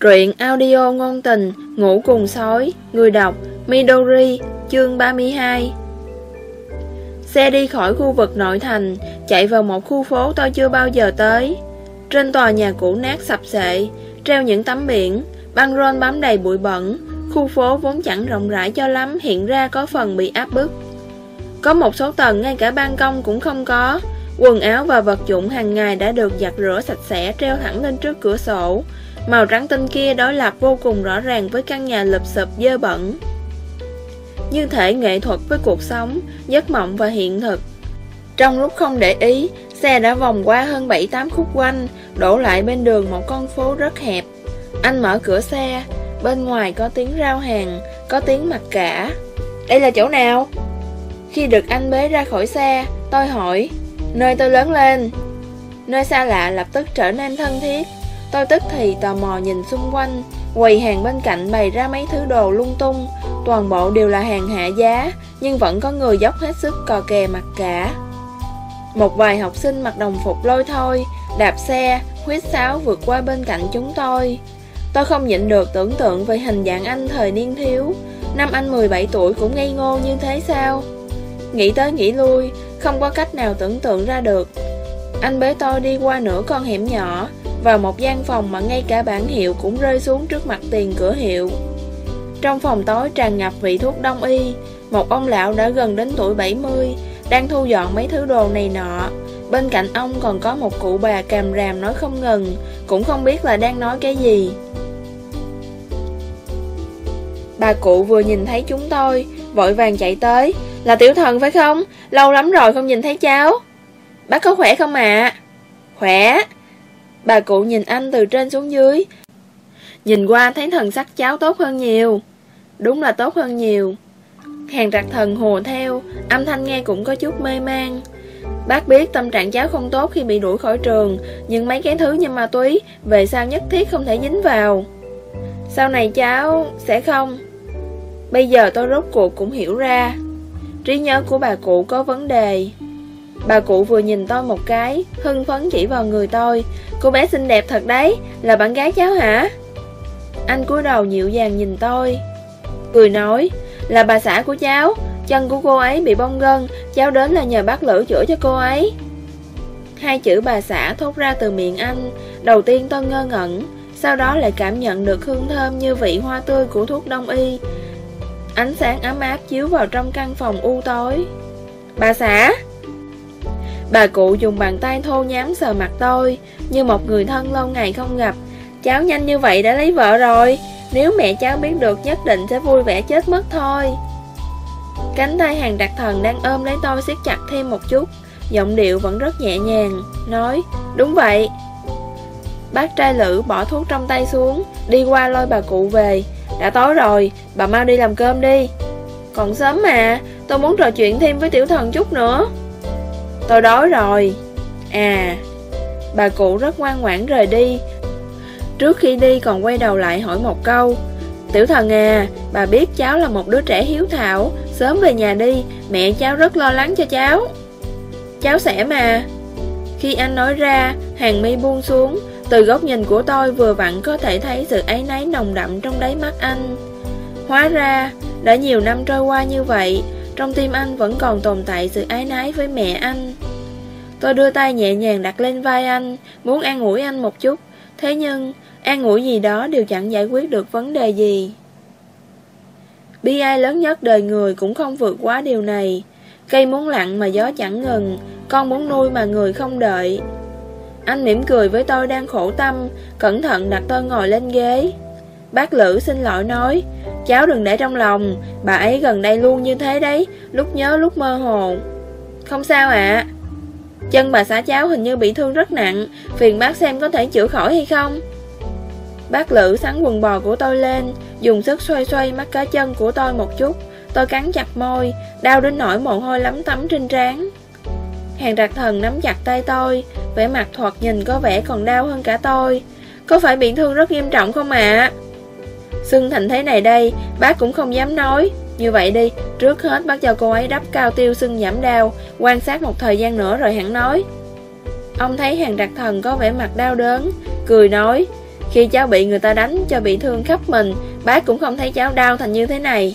Truyện audio ngôn tình, Ngủ cùng sói, Người đọc, Midori, Chương 32 Xe đi khỏi khu vực nội thành, Chạy vào một khu phố tôi chưa bao giờ tới. Trên tòa nhà cũ nát sập sệ, Treo những tấm biển, Băng rôn bám đầy bụi bẩn. Khu phố vốn chẳng rộng rãi cho lắm, Hiện ra có phần bị áp bức. Có một số tầng ngay cả ban công cũng không có. Quần áo và vật dụng hàng ngày đã được giặt rửa sạch sẽ, treo thẳng lên trước cửa sổ. Màu trắng tinh kia đối lập vô cùng rõ ràng với căn nhà lụp xụp dơ bẩn. Như thể nghệ thuật với cuộc sống, giấc mộng và hiện thực. Trong lúc không để ý, xe đã vòng qua hơn 7-8 khúc quanh Đổ lại bên đường một con phố rất hẹp. Anh mở cửa xe, bên ngoài có tiếng rao hàng, có tiếng mặc cả. Đây là chỗ nào? Khi được anh bế ra khỏi xe, tôi hỏi Nơi tôi lớn lên. Nơi xa lạ lập tức trở nên thân thiết. Tôi tức thì tò mò nhìn xung quanh Quầy hàng bên cạnh bày ra mấy thứ đồ lung tung. Toàn bộ đều là hàng hạ giá Nhưng vẫn có người dốc hết sức cò kè mặt cả. Một vài học sinh mặc đồng phục lôi thôi Đạp xe, huyết sáo vượt qua bên cạnh chúng tôi. Tôi không nhịn được tưởng tượng về hình dạng anh thời niên thiếu. Năm anh 17 tuổi cũng ngây ngô như thế sao? Nghĩ tới nghĩ lui Không có cách nào tưởng tượng ra được. Anh bế tôi đi qua nửa con hẻm nhỏ vào một gian phòng mà ngay cả bản hiệu Cũng rơi xuống trước mặt tiền cửa hiệu. Trong phòng tối tràn ngập vị thuốc đông y, Một ông lão đã gần đến tuổi 70 Đang thu dọn mấy thứ đồ này nọ. Bên cạnh ông còn có một cụ bà càm ràm nói không ngừng, Cũng không biết là đang nói cái gì. Bà cụ vừa nhìn thấy chúng tôi, Vội vàng chạy tới, Là tiểu thần phải không? Lâu lắm rồi không nhìn thấy cháu. Bác có khỏe không ạ? Khỏe. Bà cụ nhìn anh từ trên xuống dưới. Nhìn qua thấy thần sắc cháu tốt hơn nhiều. Đúng là tốt hơn nhiều. Hàng trạc thần hồ theo, Âm thanh nghe cũng có chút mê man. Bác biết tâm trạng cháu không tốt khi bị đuổi khỏi trường, Nhưng mấy cái thứ như ma túy, Về sao nhất thiết không thể dính vào. Sau này cháu sẽ không. Bây giờ tôi rốt cuộc cũng hiểu ra. Trí nhớ của bà cụ có vấn đề. Bà cụ vừa nhìn tôi một cái, Hưng phấn chỉ vào người tôi. Cô bé xinh đẹp thật đấy, Là bạn gái cháu hả? Anh cúi đầu dịu dàng nhìn tôi. Cười nói, Là bà xã của cháu, Chân của cô ấy bị bong gân, Cháu đến là nhờ bác lữ chữa cho cô ấy. Hai chữ bà xã thốt ra từ miệng anh, Đầu tiên tôi ngơ ngẩn, Sau đó lại cảm nhận được hương thơm như vị hoa tươi của thuốc đông y. Ánh sáng ấm áp chiếu vào trong căn phòng u tối. Bà xã Bà cụ dùng bàn tay thô nhám sờ mặt tôi Như một người thân lâu ngày không gặp. Cháu nhanh như vậy đã lấy vợ rồi. Nếu mẹ cháu biết được nhất định sẽ vui vẻ chết mất thôi. Cánh tay hàng đặc thần đang ôm lấy tôi siết chặt thêm một chút. Giọng điệu vẫn rất nhẹ nhàng Nói Đúng vậy. Bác trai lữ bỏ thuốc trong tay xuống Đi qua lôi bà cụ về. Đã tối rồi, bà mau đi làm cơm đi. Còn sớm mà, tôi muốn trò chuyện thêm với tiểu thần chút nữa. Tôi đói rồi. À, bà cụ rất ngoan ngoãn rời đi. Trước khi đi còn quay đầu lại hỏi một câu. Tiểu thần à, bà biết cháu là một đứa trẻ hiếu thảo. Sớm về nhà đi, mẹ cháu rất lo lắng cho cháu. Cháu sẽ mà. Khi anh nói ra, hàng mi buông xuống. Từ góc nhìn của tôi vừa vặn có thể thấy sự áy náy nồng đậm trong đáy mắt anh. Hóa ra, đã nhiều năm trôi qua như vậy trong tim anh vẫn còn tồn tại sự ái nái với mẹ anh. Tôi đưa tay nhẹ nhàng đặt lên vai anh Muốn an ủi anh một chút. Thế nhưng, an ủi gì đó đều chẳng giải quyết được vấn đề gì. Bi ai lớn nhất đời người cũng không vượt quá điều này. Cây muốn lặng mà gió chẳng ngừng Con muốn nuôi mà người không đợi. Anh mỉm cười với tôi đang khổ tâm Cẩn thận đặt tôi ngồi lên ghế. Bác Lữ xin lỗi nói, Cháu đừng để trong lòng, Bà ấy gần đây luôn như thế đấy, Lúc nhớ lúc mơ hồ. Không sao ạ. Chân bà xã cháu hình như bị thương rất nặng, Phiền bác xem có thể chữa khỏi hay không. Bác Lữ sắn quần bò của tôi lên, Dùng sức xoay xoay mắt cá chân của tôi một chút. Tôi cắn chặt môi, Đau đến nỗi mồ hôi lắm tắm trên trán. Hàng trạc thần nắm chặt tay tôi, vẻ mặt thoạt nhìn có vẻ còn đau hơn cả tôi. Có phải bị thương rất nghiêm trọng không ạ? À? Xưng thành thế này đây, Bác cũng không dám nói. Như vậy đi, Trước hết bác cho cô ấy đắp cao tiêu sưng giảm đau Quan sát một thời gian nữa rồi hẳn nói. Ông thấy hàng đặc thần có vẻ mặt đau đớn, Cười nói, Khi cháu bị người ta đánh cho bị thương khắp mình, Bác cũng không thấy cháu đau thành như thế này.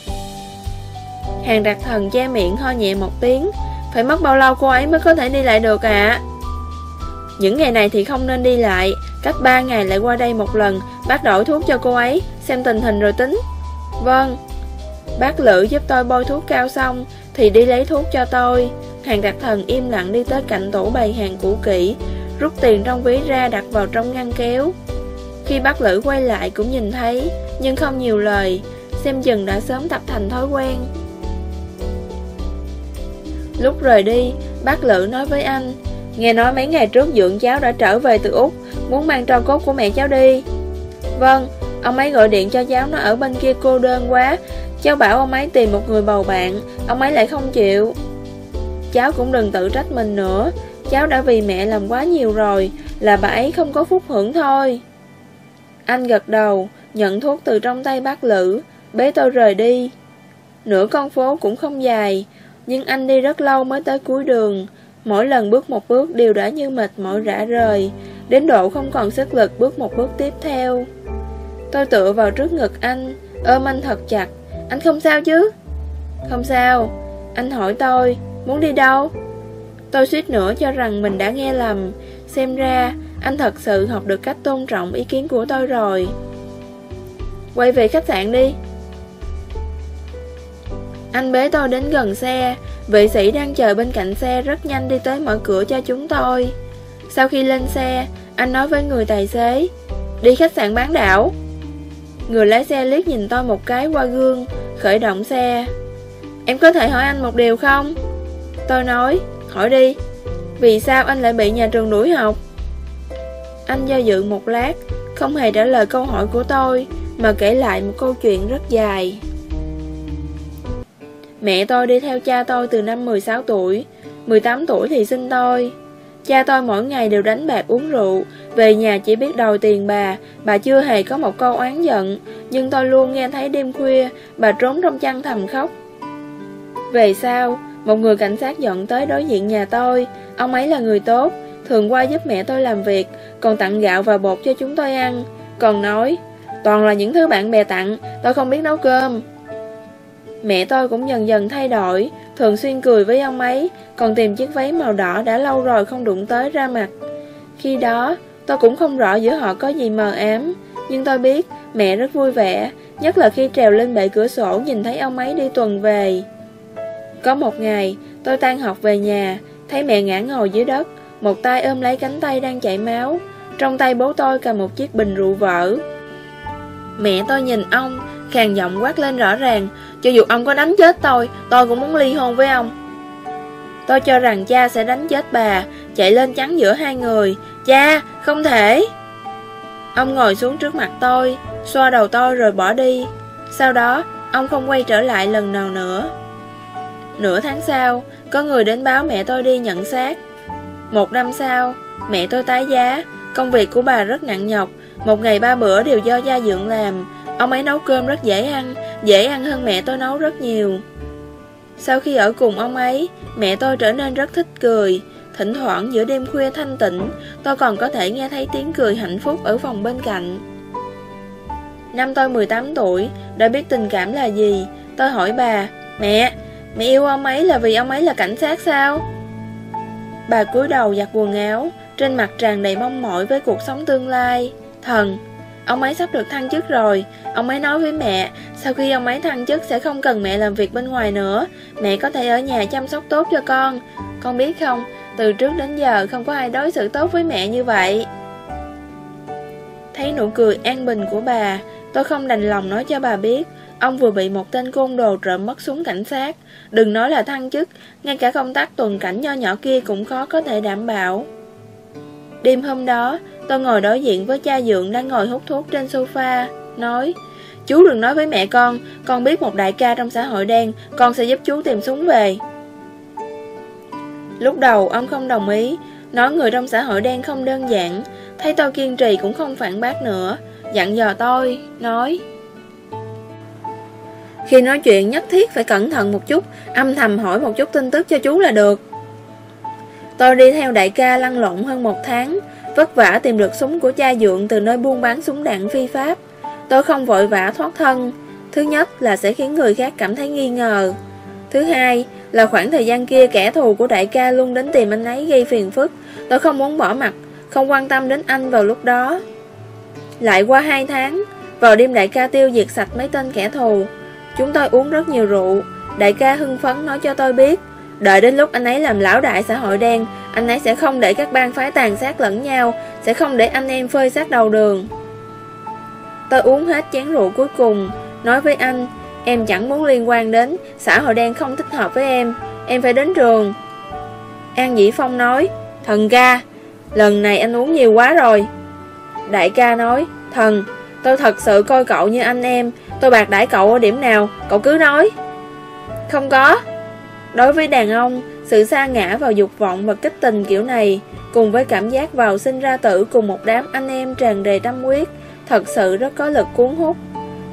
Hàng đặc thần che miệng ho nhẹ một tiếng, Phải mất bao lâu cô ấy mới có thể đi lại được ạ? à? Những ngày này thì không nên đi lại. Cách 3 ngày lại qua đây một lần, Bác đổi thuốc cho cô ấy, Xem tình hình rồi tính. Vâng Bác Lữ giúp tôi bôi thuốc cao xong, Thì đi lấy thuốc cho tôi. Hàng đặc thần im lặng đi tới cạnh tủ bày hàng cũ kỹ, Rút tiền trong ví ra đặt vào trong ngăn kéo. Khi bác Lữ quay lại cũng nhìn thấy, Nhưng không nhiều lời, Xem chừng đã sớm tập thành thói quen. Lúc rời đi, Bác Lữ nói với anh Nghe nói mấy ngày trước dưỡng cháu đã trở về từ Úc, Muốn mang tro cốt của mẹ cháu đi. Vâng Ông ấy gọi điện cho cháu nó ở bên kia cô đơn quá. Cháu bảo ông ấy tìm một người bầu bạn, Ông ấy lại không chịu. Cháu cũng đừng tự trách mình nữa. Cháu đã vì mẹ làm quá nhiều rồi, Là bà ấy không có phúc hưởng thôi. Anh gật đầu, Nhận thuốc từ trong tay bác Lữ. Bế tôi rời đi. Nửa con phố cũng không dài, Nhưng anh đi rất lâu mới tới cuối đường. Mỗi lần bước một bước đều đã như mệt mỏi rã rời, Đến độ không còn sức lực bước một bước tiếp theo. Tôi tựa vào trước ngực anh, Ôm anh thật chặt. Anh không sao chứ? Không sao. Anh hỏi tôi, Muốn đi đâu? Tôi suýt nữa cho rằng mình đã nghe lầm. Xem ra, anh thật sự học được cách tôn trọng ý kiến của tôi rồi. Quay về khách sạn đi. Anh bế tôi đến gần xe Vệ sĩ đang chờ bên cạnh xe rất nhanh đi tới mở cửa cho chúng tôi. Sau khi lên xe, Anh nói với người tài xế, Đi khách sạn bán đảo. Người lái xe liếc nhìn tôi một cái qua gương, Khởi động xe. Em có thể hỏi anh một điều không? Tôi nói, Hỏi đi. Vì sao anh lại bị nhà trường đuổi học? Anh do dự một lát, Không hề trả lời câu hỏi của tôi, Mà kể lại một câu chuyện rất dài. Mẹ tôi đi theo cha tôi từ năm 16 tuổi. 18 tuổi thì sinh tôi. Cha tôi mỗi ngày đều đánh bạc uống rượu. Về nhà chỉ biết đòi tiền bà. Bà chưa hề có một câu oán giận. Nhưng tôi luôn nghe thấy đêm khuya, Bà trốn trong chăn thầm khóc. Về sau, Một người cảnh sát dọn tới đối diện nhà tôi. Ông ấy là người tốt, Thường qua giúp mẹ tôi làm việc, Còn tặng gạo và bột cho chúng tôi ăn. Còn nói, Toàn là những thứ bạn bè tặng, Tôi không biết nấu cơm. Mẹ tôi cũng dần dần thay đổi, Thường xuyên cười với ông ấy, Còn tìm chiếc váy màu đỏ đã lâu rồi không đụng tới ra mặt. Khi đó, tôi cũng không rõ giữa họ có gì mờ ám, Nhưng tôi biết mẹ rất vui vẻ, Nhất là khi trèo lên bệ cửa sổ nhìn thấy ông ấy đi tuần về. Có một ngày, tôi tan học về nhà, Thấy mẹ ngã ngồi dưới đất, Một tay ôm lấy cánh tay đang chảy máu, Trong tay bố tôi cầm một chiếc bình rượu vỡ. Mẹ tôi nhìn ông, Khàn giọng quát lên rõ ràng cho dù ông có đánh chết tôi Tôi cũng muốn ly hôn với ông. Tôi cho rằng cha sẽ đánh chết bà Chạy lên chắn giữa hai người. Cha, không thể. Ông ngồi xuống trước mặt tôi Xoa đầu tôi rồi bỏ đi. Sau đó, ông không quay trở lại lần nào nữa. Nửa tháng sau Có người đến báo mẹ tôi đi nhận xác. Một năm sau Mẹ tôi tái giá. Công việc của bà rất nặng nhọc. Một ngày ba bữa đều do gia dưỡng làm. Ông ấy nấu cơm rất dễ ăn. Dễ ăn hơn mẹ tôi nấu rất nhiều. Sau khi ở cùng ông ấy Mẹ tôi trở nên rất thích cười. Thỉnh thoảng giữa đêm khuya thanh tịnh Tôi còn có thể nghe thấy tiếng cười hạnh phúc ở phòng bên cạnh. Năm tôi 18 tuổi Đã biết tình cảm là gì. Tôi hỏi bà Mẹ, mẹ yêu ông ấy là vì ông ấy là cảnh sát sao? Bà cúi đầu giặt quần áo Trên mặt tràn đầy mong mỏi với cuộc sống tương lai. Thần, Ông ấy sắp được thăng chức rồi. Ông ấy nói với mẹ, Sau khi ông ấy thăng chức sẽ không cần mẹ làm việc bên ngoài nữa. Mẹ có thể ở nhà chăm sóc tốt cho con. Con biết không, Từ trước đến giờ không có ai đối xử tốt với mẹ như vậy. Thấy nụ cười an bình của bà, Tôi không đành lòng nói cho bà biết. Ông vừa bị một tên côn đồ trộm mất súng cảnh sát. Đừng nói là thăng chức, Ngay cả công tác tuần cảnh nho nhỏ kia cũng khó có thể đảm bảo. Đêm hôm đó Tôi ngồi đối diện với cha dượng đang ngồi hút thuốc trên sofa, nói Chú đừng nói với mẹ con, con biết một đại ca trong xã hội đen, con sẽ giúp chú tìm súng về. Lúc đầu ông không đồng ý, nói người trong xã hội đen không đơn giản, thấy tôi kiên trì cũng không phản bác nữa, dặn dò tôi, nói Khi nói chuyện nhất thiết phải cẩn thận một chút, âm thầm hỏi một chút tin tức cho chú là được. Tôi đi theo đại ca lăn lộn hơn một tháng, vất vả tìm được súng của cha dượng từ nơi buôn bán súng đạn phi pháp. Tôi không vội vã thoát thân. Thứ nhất là sẽ khiến người khác cảm thấy nghi ngờ. Thứ hai là khoảng thời gian kia kẻ thù của đại ca luôn đến tìm anh ấy gây phiền phức. Tôi không muốn bỏ mặt, không quan tâm đến anh vào lúc đó. Lại qua hai tháng, vào đêm đại ca tiêu diệt sạch mấy tên kẻ thù. Chúng tôi uống rất nhiều rượu. Đại ca hưng phấn nói cho tôi biết Đợi đến lúc anh ấy làm lão đại xã hội đen, Anh ấy sẽ không để các bang phái tàn sát lẫn nhau, Sẽ không để anh em phơi sát đầu đường. Tôi uống hết chén rượu cuối cùng, Nói với anh, Em chẳng muốn liên quan đến Xã hội đen không thích hợp với em Em phải đến trường. An Dĩ Phong nói, Thần ca, Lần này anh uống nhiều quá rồi. Đại ca nói, Thần, Tôi thật sự coi cậu như anh em, Tôi bạc đãi cậu ở điểm nào, Cậu cứ nói. Không có. Đối với đàn ông, sự xa ngã vào dục vọng và kích tình kiểu này, cùng với cảm giác vào sinh ra tử cùng một đám anh em tràn đầy tâm huyết, thật sự rất có lực cuốn hút.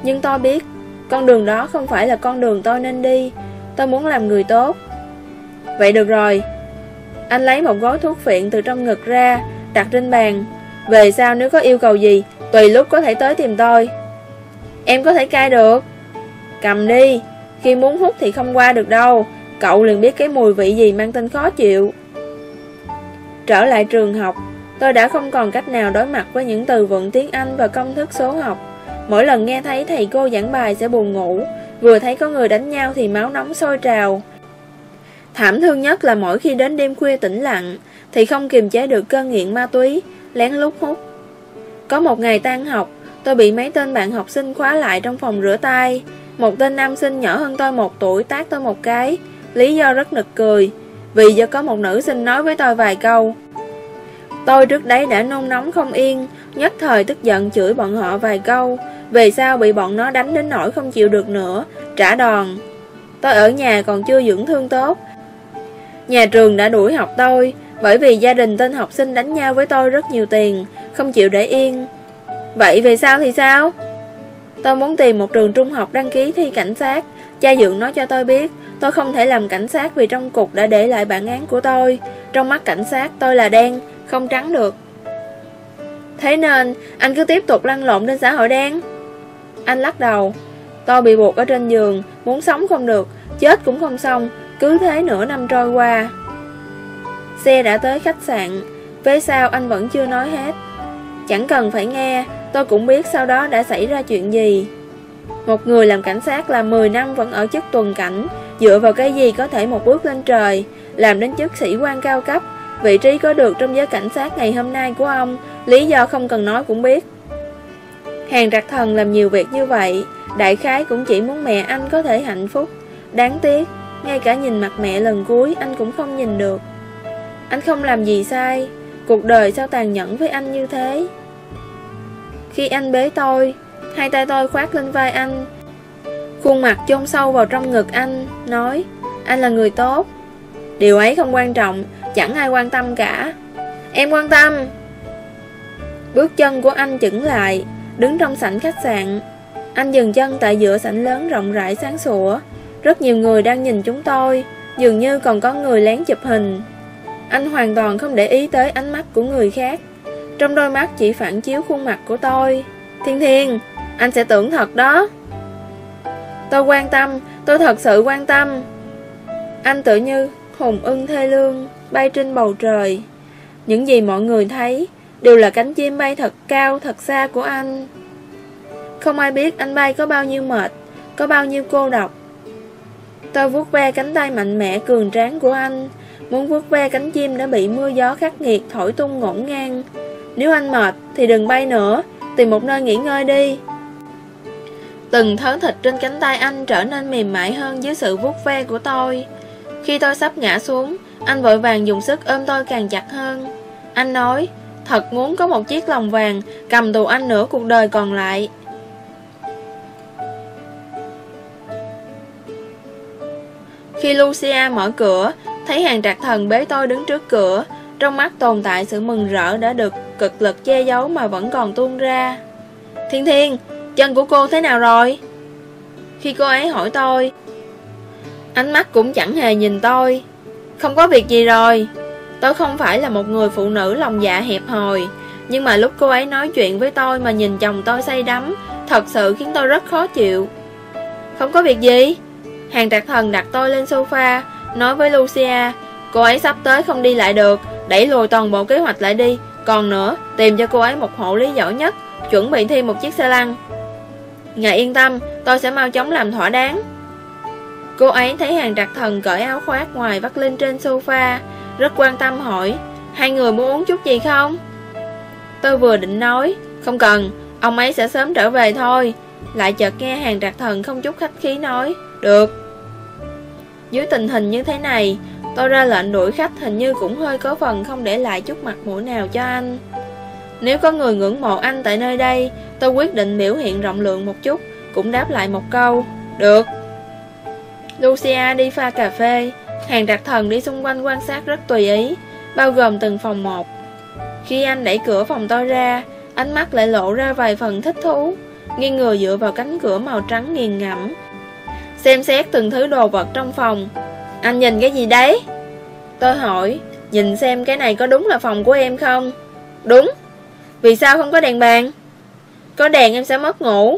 Nhưng tôi biết, con đường đó không phải là con đường tôi nên đi, tôi muốn làm người tốt. Vậy được rồi. Anh lấy một gói thuốc phiện từ trong ngực ra, đặt trên bàn. Về sau nếu có yêu cầu gì, tùy lúc có thể tới tìm tôi. Em có thể cai được. Cầm đi, khi muốn hút thì không qua được đâu, Cậu liền biết cái mùi vị gì mang tên khó chịu. Trở lại trường học, Tôi đã không còn cách nào đối mặt với những từ vựng tiếng Anh và công thức số học. Mỗi lần nghe thấy thầy cô giảng bài sẽ buồn ngủ, Vừa thấy có người đánh nhau thì máu nóng sôi trào. Thảm thương nhất là mỗi khi đến đêm khuya tĩnh lặng, Thì không kiềm chế được cơn nghiện ma túy, Lén lút hút. Có một ngày tan học, Tôi bị mấy tên bạn học sinh khóa lại trong phòng rửa tay. Một tên nam sinh nhỏ hơn tôi một tuổi tác tôi một cái. Lý do rất nực cười, Vì do có một nữ sinh nói với tôi vài câu. Tôi trước đấy đã nôn nóng không yên, Nhất thời tức giận chửi bọn họ vài câu, Về sao bị bọn nó đánh đến nỗi không chịu được nữa, Trả đòn. Tôi ở nhà còn chưa dưỡng thương tốt. Nhà trường đã đuổi học tôi, Bởi vì gia đình tên học sinh đánh nhau với tôi rất nhiều tiền, Không chịu để yên. Vậy về sao thì sao? Tôi muốn tìm một trường trung học đăng ký thi cảnh sát, Cha dưỡng nói cho tôi biết Tôi không thể làm cảnh sát vì trong cục đã để lại bản án của tôi. Trong mắt cảnh sát, tôi là đen, Không trắng được. Thế nên, anh cứ tiếp tục lăn lộn trên xã hội đen. Anh lắc đầu. Tôi bị buộc ở trên giường, Muốn sống không được, Chết cũng không xong, Cứ thế nửa năm trôi qua. Xe đã tới khách sạn, Về sau anh vẫn chưa nói hết. Chẳng cần phải nghe, Tôi cũng biết sau đó đã xảy ra chuyện gì. Một người làm cảnh sát là 10 năm vẫn ở chức tuần cảnh Dựa vào cái gì có thể một bước lên trời, Làm đến chức sĩ quan cao cấp, Vị trí có được trong giới cảnh sát ngày hôm nay của ông, Lý do không cần nói cũng biết. Hàng trạc thần làm nhiều việc như vậy, Đại khái cũng chỉ muốn mẹ anh có thể hạnh phúc. Đáng tiếc, Ngay cả nhìn mặt mẹ lần cuối, Anh cũng không nhìn được. Anh không làm gì sai, Cuộc đời sao tàn nhẫn với anh như thế? Khi anh bế tôi, Hai tay tôi khoát lên vai anh Khuôn mặt chôn sâu vào trong ngực anh, Nói, Anh là người tốt. Điều ấy không quan trọng, Chẳng ai quan tâm cả. Em quan tâm. Bước chân của anh chững lại, Đứng trong sảnh khách sạn. Anh dừng chân tại giữa sảnh lớn rộng rãi sáng sủa. Rất nhiều người đang nhìn chúng tôi, Dường như còn có người lén chụp hình. Anh hoàn toàn không để ý tới ánh mắt của người khác. Trong đôi mắt chỉ phản chiếu khuôn mặt của tôi. Thiên Thiên, Anh sẽ tưởng thật đó. Tôi quan tâm, tôi thật sự quan tâm. Anh tự như hùng ưng thê lương, bay trên bầu trời. Những gì mọi người thấy đều là cánh chim bay thật cao, thật xa của anh. Không ai biết anh bay có bao nhiêu mệt, có bao nhiêu cô độc. Tôi vuốt ve cánh tay mạnh mẽ cường tráng của anh, muốn vuốt ve cánh chim đã bị mưa gió khắc nghiệt thổi tung ngổn ngang. Nếu anh mệt thì đừng bay nữa, tìm một nơi nghỉ ngơi đi. Từng thớ thịt trên cánh tay anh trở nên mềm mại hơn dưới sự vuốt ve của tôi. Khi tôi sắp ngã xuống, anh vội vàng dùng sức ôm tôi càng chặt hơn. Anh nói, thật muốn có một chiếc lòng vàng cầm tù anh nửa cuộc đời còn lại. Khi Lucia mở cửa, thấy hàng trạc thần bế tôi đứng trước cửa, trong mắt tồn tại sự mừng rỡ đã được cực lực che giấu mà vẫn còn tuôn ra. Thiên Thiên, Chân của cô thế nào rồi? Khi cô ấy hỏi tôi, Ánh mắt cũng chẳng hề nhìn tôi. Không có việc gì rồi. Tôi không phải là một người phụ nữ lòng dạ hẹp hòi, Nhưng mà lúc cô ấy nói chuyện với tôi mà nhìn chồng tôi say đắm, Thật sự khiến tôi rất khó chịu. Không có việc gì. Hàng trạc thần đặt tôi lên sofa, Nói với Lucia, Cô ấy sắp tới không đi lại được, Đẩy lùi toàn bộ kế hoạch lại đi. Còn nữa, tìm cho cô ấy một hộ lý giỏi nhất, Chuẩn bị thi một chiếc xe lăn. Ngài yên tâm, Tôi sẽ mau chóng làm thỏa đáng. Cô ấy thấy hàng đặc thần cởi áo khoác ngoài vắt lên trên sofa, Rất quan tâm hỏi, Hai người muốn uống chút gì không? Tôi vừa định nói, Không cần, Ông ấy sẽ sớm trở về thôi. Lại chợt nghe hàng đặc thần không chút khách khí nói, Được. Dưới tình hình như thế này, Tôi ra lệnh đuổi khách hình như cũng hơi có phần không để lại chút mặt mũi nào cho anh. Nếu có người ngưỡng mộ anh tại nơi đây, Tôi quyết định biểu hiện rộng lượng một chút, Cũng đáp lại một câu, Được. Lucia đi pha cà phê. Hàng đặc thần đi xung quanh quan sát rất tùy ý, Bao gồm từng phòng một. Khi anh đẩy cửa phòng tôi ra, Ánh mắt lại lộ ra vài phần thích thú, Nghiêng người dựa vào cánh cửa màu trắng nghiền ngẫm, Xem xét từng thứ đồ vật trong phòng. Anh nhìn cái gì đấy? Tôi hỏi, Nhìn xem cái này có đúng là phòng của em không? Đúng. Vì sao không có đèn bàn? Có đèn em sẽ mất ngủ.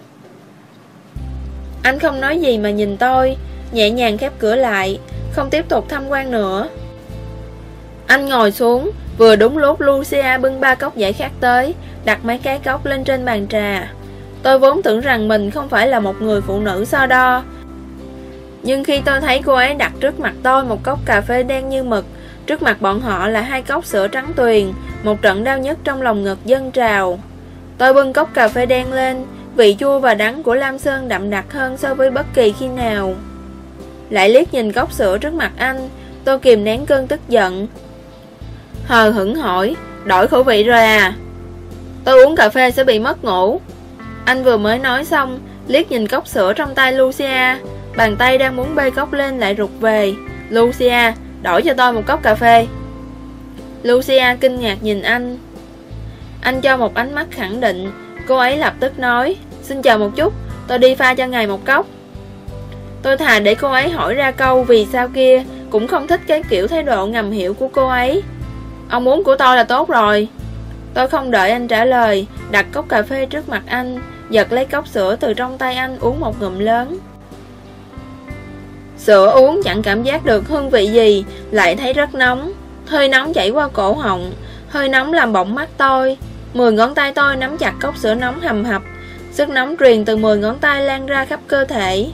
Anh không nói gì mà nhìn tôi, Nhẹ nhàng khép cửa lại, Không tiếp tục tham quan nữa. Anh ngồi xuống, Vừa đúng lúc Lucia bưng ba cốc giải khát tới, Đặt mấy cái cốc lên trên bàn trà. Tôi vốn tưởng rằng mình không phải là một người phụ nữ so đo. Nhưng khi tôi thấy cô ấy đặt trước mặt tôi một cốc cà phê đen như mực Trước mặt bọn họ là hai cốc sữa trắng tuyền, Một trận đau nhất trong lòng ngực dân trào. Tôi bưng cốc cà phê đen lên, Vị chua và đắng của Lam Sơn đậm đặc hơn so với bất kỳ khi nào. Lại liếc nhìn cốc sữa trước mặt anh, Tôi kìm nén cơn tức giận. Hờ hững hỏi, Đổi khẩu vị rồi à? Tôi uống cà phê sẽ bị mất ngủ. Anh vừa mới nói xong, Liếc nhìn cốc sữa trong tay Lucia. Bàn tay đang muốn bê cốc lên lại rụt về. Lucia Đổi cho tôi một cốc cà phê. Lucia kinh ngạc nhìn anh. Anh cho một ánh mắt khẳng định, Cô ấy lập tức nói, Xin chờ một chút, Tôi đi pha cho ngài một cốc. Tôi thà để cô ấy hỏi ra câu vì sao kia, Cũng không thích cái kiểu thái độ ngầm hiểu của cô ấy. Ông muốn của tôi là tốt rồi. Tôi không đợi anh trả lời, Đặt cốc cà phê trước mặt anh, Giật lấy cốc sữa từ trong tay anh uống một ngụm lớn. Sữa uống chẳng cảm giác được hương vị gì, Lại thấy rất nóng. Hơi nóng chảy qua cổ họng, Hơi nóng làm bỏng mắt tôi. Mười ngón tay tôi nắm chặt cốc sữa nóng hầm hập. Sức nóng truyền từ mười ngón tay lan ra khắp cơ thể.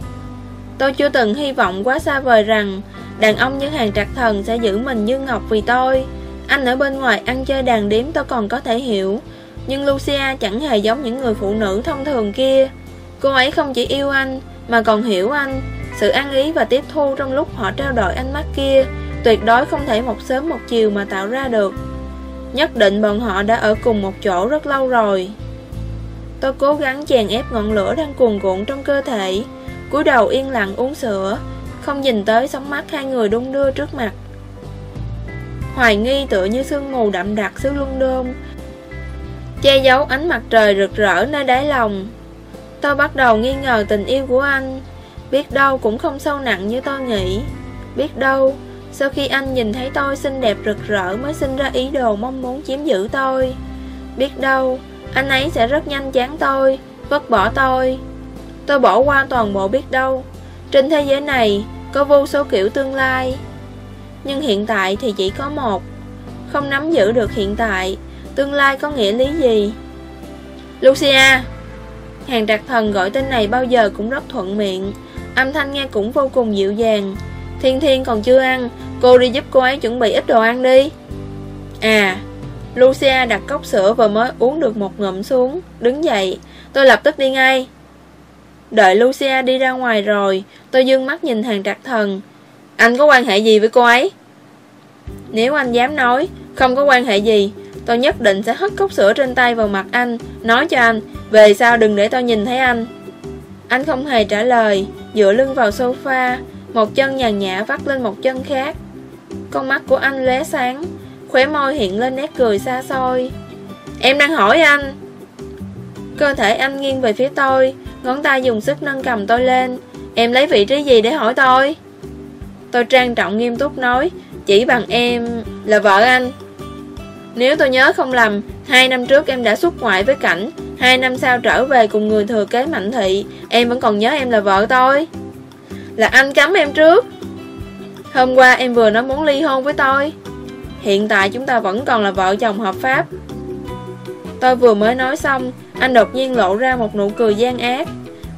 Tôi chưa từng hy vọng quá xa vời rằng Đàn ông như hàng trạc thần sẽ giữ mình như ngọc vì tôi. Anh ở bên ngoài ăn chơi đàn điếm tôi còn có thể hiểu, Nhưng Lucia chẳng hề giống những người phụ nữ thông thường kia. Cô ấy không chỉ yêu anh, Mà còn hiểu anh. Sự ăn ý và tiếp thu trong lúc họ trao đổi ánh mắt kia Tuyệt đối không thể một sớm một chiều mà tạo ra được. Nhất định bọn họ đã ở cùng một chỗ rất lâu rồi. Tôi cố gắng chèn ép ngọn lửa đang cuồn cuộn trong cơ thể. Cúi đầu yên lặng uống sữa, Không nhìn tới sóng mắt hai người đung đưa trước mặt. Hoài nghi tựa như sương mù đậm đặc xứ London Che giấu ánh mặt trời rực rỡ nơi đáy lòng. Tôi bắt đầu nghi ngờ tình yêu của anh. Biết đâu cũng không sâu nặng như tôi nghĩ. Biết đâu, Sau khi anh nhìn thấy tôi xinh đẹp rực rỡ Mới sinh ra ý đồ mong muốn chiếm giữ tôi. Biết đâu, Anh ấy sẽ rất nhanh chán tôi, Vứt bỏ tôi. Tôi bỏ qua toàn bộ biết đâu. Trên thế giới này, Có vô số kiểu tương lai. Nhưng hiện tại thì chỉ có một. Không nắm giữ được hiện tại, Tương lai có nghĩa lý gì? Lucia! Hàng trạc thần gọi tên này bao giờ cũng rất thuận miệng. Âm thanh nghe cũng vô cùng dịu dàng. Thiên Thiên còn chưa ăn, Cô đi giúp cô ấy chuẩn bị ít đồ ăn đi. À Lucia đặt cốc sữa và mới uống được một ngụm xuống, Đứng dậy. Tôi lập tức đi ngay. Đợi Lucia đi ra ngoài rồi, Tôi dương mắt nhìn hàng trạc thần. Anh có quan hệ gì với cô ấy? Nếu anh dám nói, Không có quan hệ gì, Tôi nhất định sẽ hất cốc sữa trên tay vào mặt anh, Nói cho anh, Về sau đừng để tôi nhìn thấy anh. Anh không hề trả lời. Dựa lưng vào sofa, Một chân nhàn nhã vắt lên một chân khác. Con mắt của anh lóe sáng, Khóe môi hiện lên nét cười xa xôi. Em đang hỏi anh. Cơ thể anh nghiêng về phía tôi, Ngón tay dùng sức nâng cầm tôi lên. Em lấy vị trí gì để hỏi tôi? Tôi trang trọng nghiêm túc nói, Chỉ bằng em là vợ anh. Nếu tôi nhớ không lầm, Hai năm trước em đã xuất ngoại với cảnh. Hai năm sau trở về cùng người thừa kế mạnh thị. Em vẫn còn nhớ em là vợ tôi. Là anh cấm em trước. Hôm qua em vừa nói muốn ly hôn với tôi. Hiện tại chúng ta vẫn còn là vợ chồng hợp pháp. Tôi vừa mới nói xong, Anh đột nhiên lộ ra một nụ cười gian ác.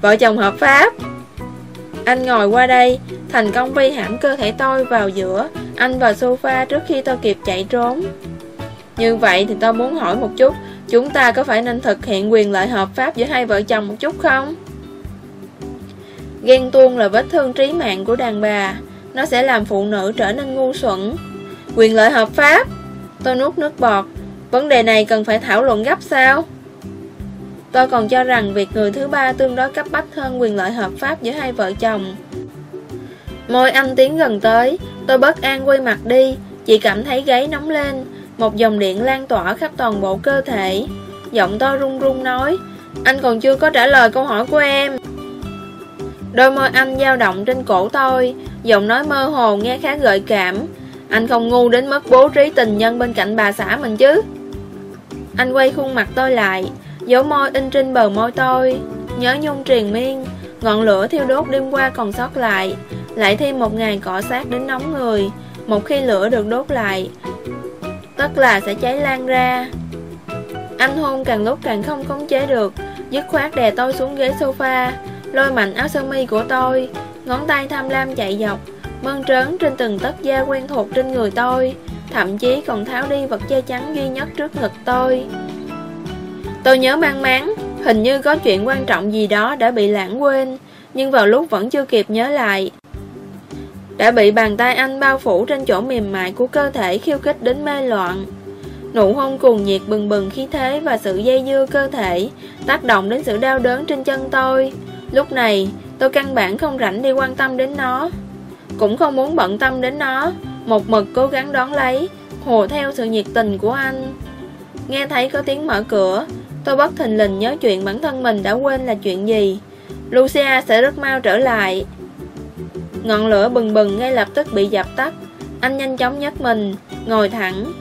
Vợ chồng hợp pháp. Anh ngồi qua đây, Thành công vi hãm cơ thể tôi vào giữa. Anh vào sofa trước khi tôi kịp chạy trốn. Như vậy thì tôi muốn hỏi một chút Chúng ta có phải nên thực hiện quyền lợi hợp pháp giữa hai vợ chồng một chút không? Ghen tuông là vết thương trí mạng của đàn bà Nó sẽ làm phụ nữ trở nên ngu xuẩn Quyền lợi hợp pháp Tôi nuốt nước bọt Vấn đề này cần phải thảo luận gấp sao? Tôi còn cho rằng việc người thứ ba tương đối cấp bách hơn quyền lợi hợp pháp giữa hai vợ chồng. Môi anh tiến gần tới, tôi bất an quay mặt đi, chỉ cảm thấy gáy nóng lên, một dòng điện lan tỏa khắp toàn bộ cơ thể. Giọng tôi run run nói, anh còn chưa có trả lời câu hỏi của em. Đôi môi anh dao động trên cổ tôi, giọng nói mơ hồ nghe khá gợi cảm. Anh không ngu đến mức bố trí tình nhân bên cạnh bà xã mình chứ. Anh quay khuôn mặt tôi lại, Dấu môi in trên bờ môi tôi Nhớ nhung triền miên Ngọn lửa thiêu đốt đêm qua còn sót lại Lại thêm một ngày cỏ sát đến nóng người Một khi lửa được đốt lại Tất là sẽ cháy lan ra Anh hôn càng lúc càng không khống chế được Dứt khoát đè tôi xuống ghế sofa Lôi mạnh áo sơ mi của tôi Ngón tay tham lam chạy dọc Mơn trớn trên từng tấc da quen thuộc trên người tôi Thậm chí còn tháo đi vật che chắn duy nhất trước ngực tôi Tôi nhớ mang máng, hình như có chuyện quan trọng gì đó đã bị lãng quên, nhưng vào lúc vẫn chưa kịp nhớ lại. Đã bị bàn tay anh bao phủ trên chỗ mềm mại của cơ thể khiêu khích đến mê loạn. Nụ hôn cùng nhiệt bừng bừng khí thế và sự dây dưa cơ thể, tác động đến sự đau đớn trên chân tôi. Lúc này, tôi căn bản không rảnh đi quan tâm đến nó. Cũng không muốn bận tâm đến nó, một mực cố gắng đón lấy, hồ theo sự nhiệt tình của anh. Nghe thấy có tiếng mở cửa, Tôi bất thình lình nhớ chuyện bản thân mình đã quên là chuyện gì Lucia sẽ rất mau trở lại Ngọn lửa bừng bừng ngay lập tức bị dập tắt. Anh nhanh chóng nhấc mình, Ngồi thẳng.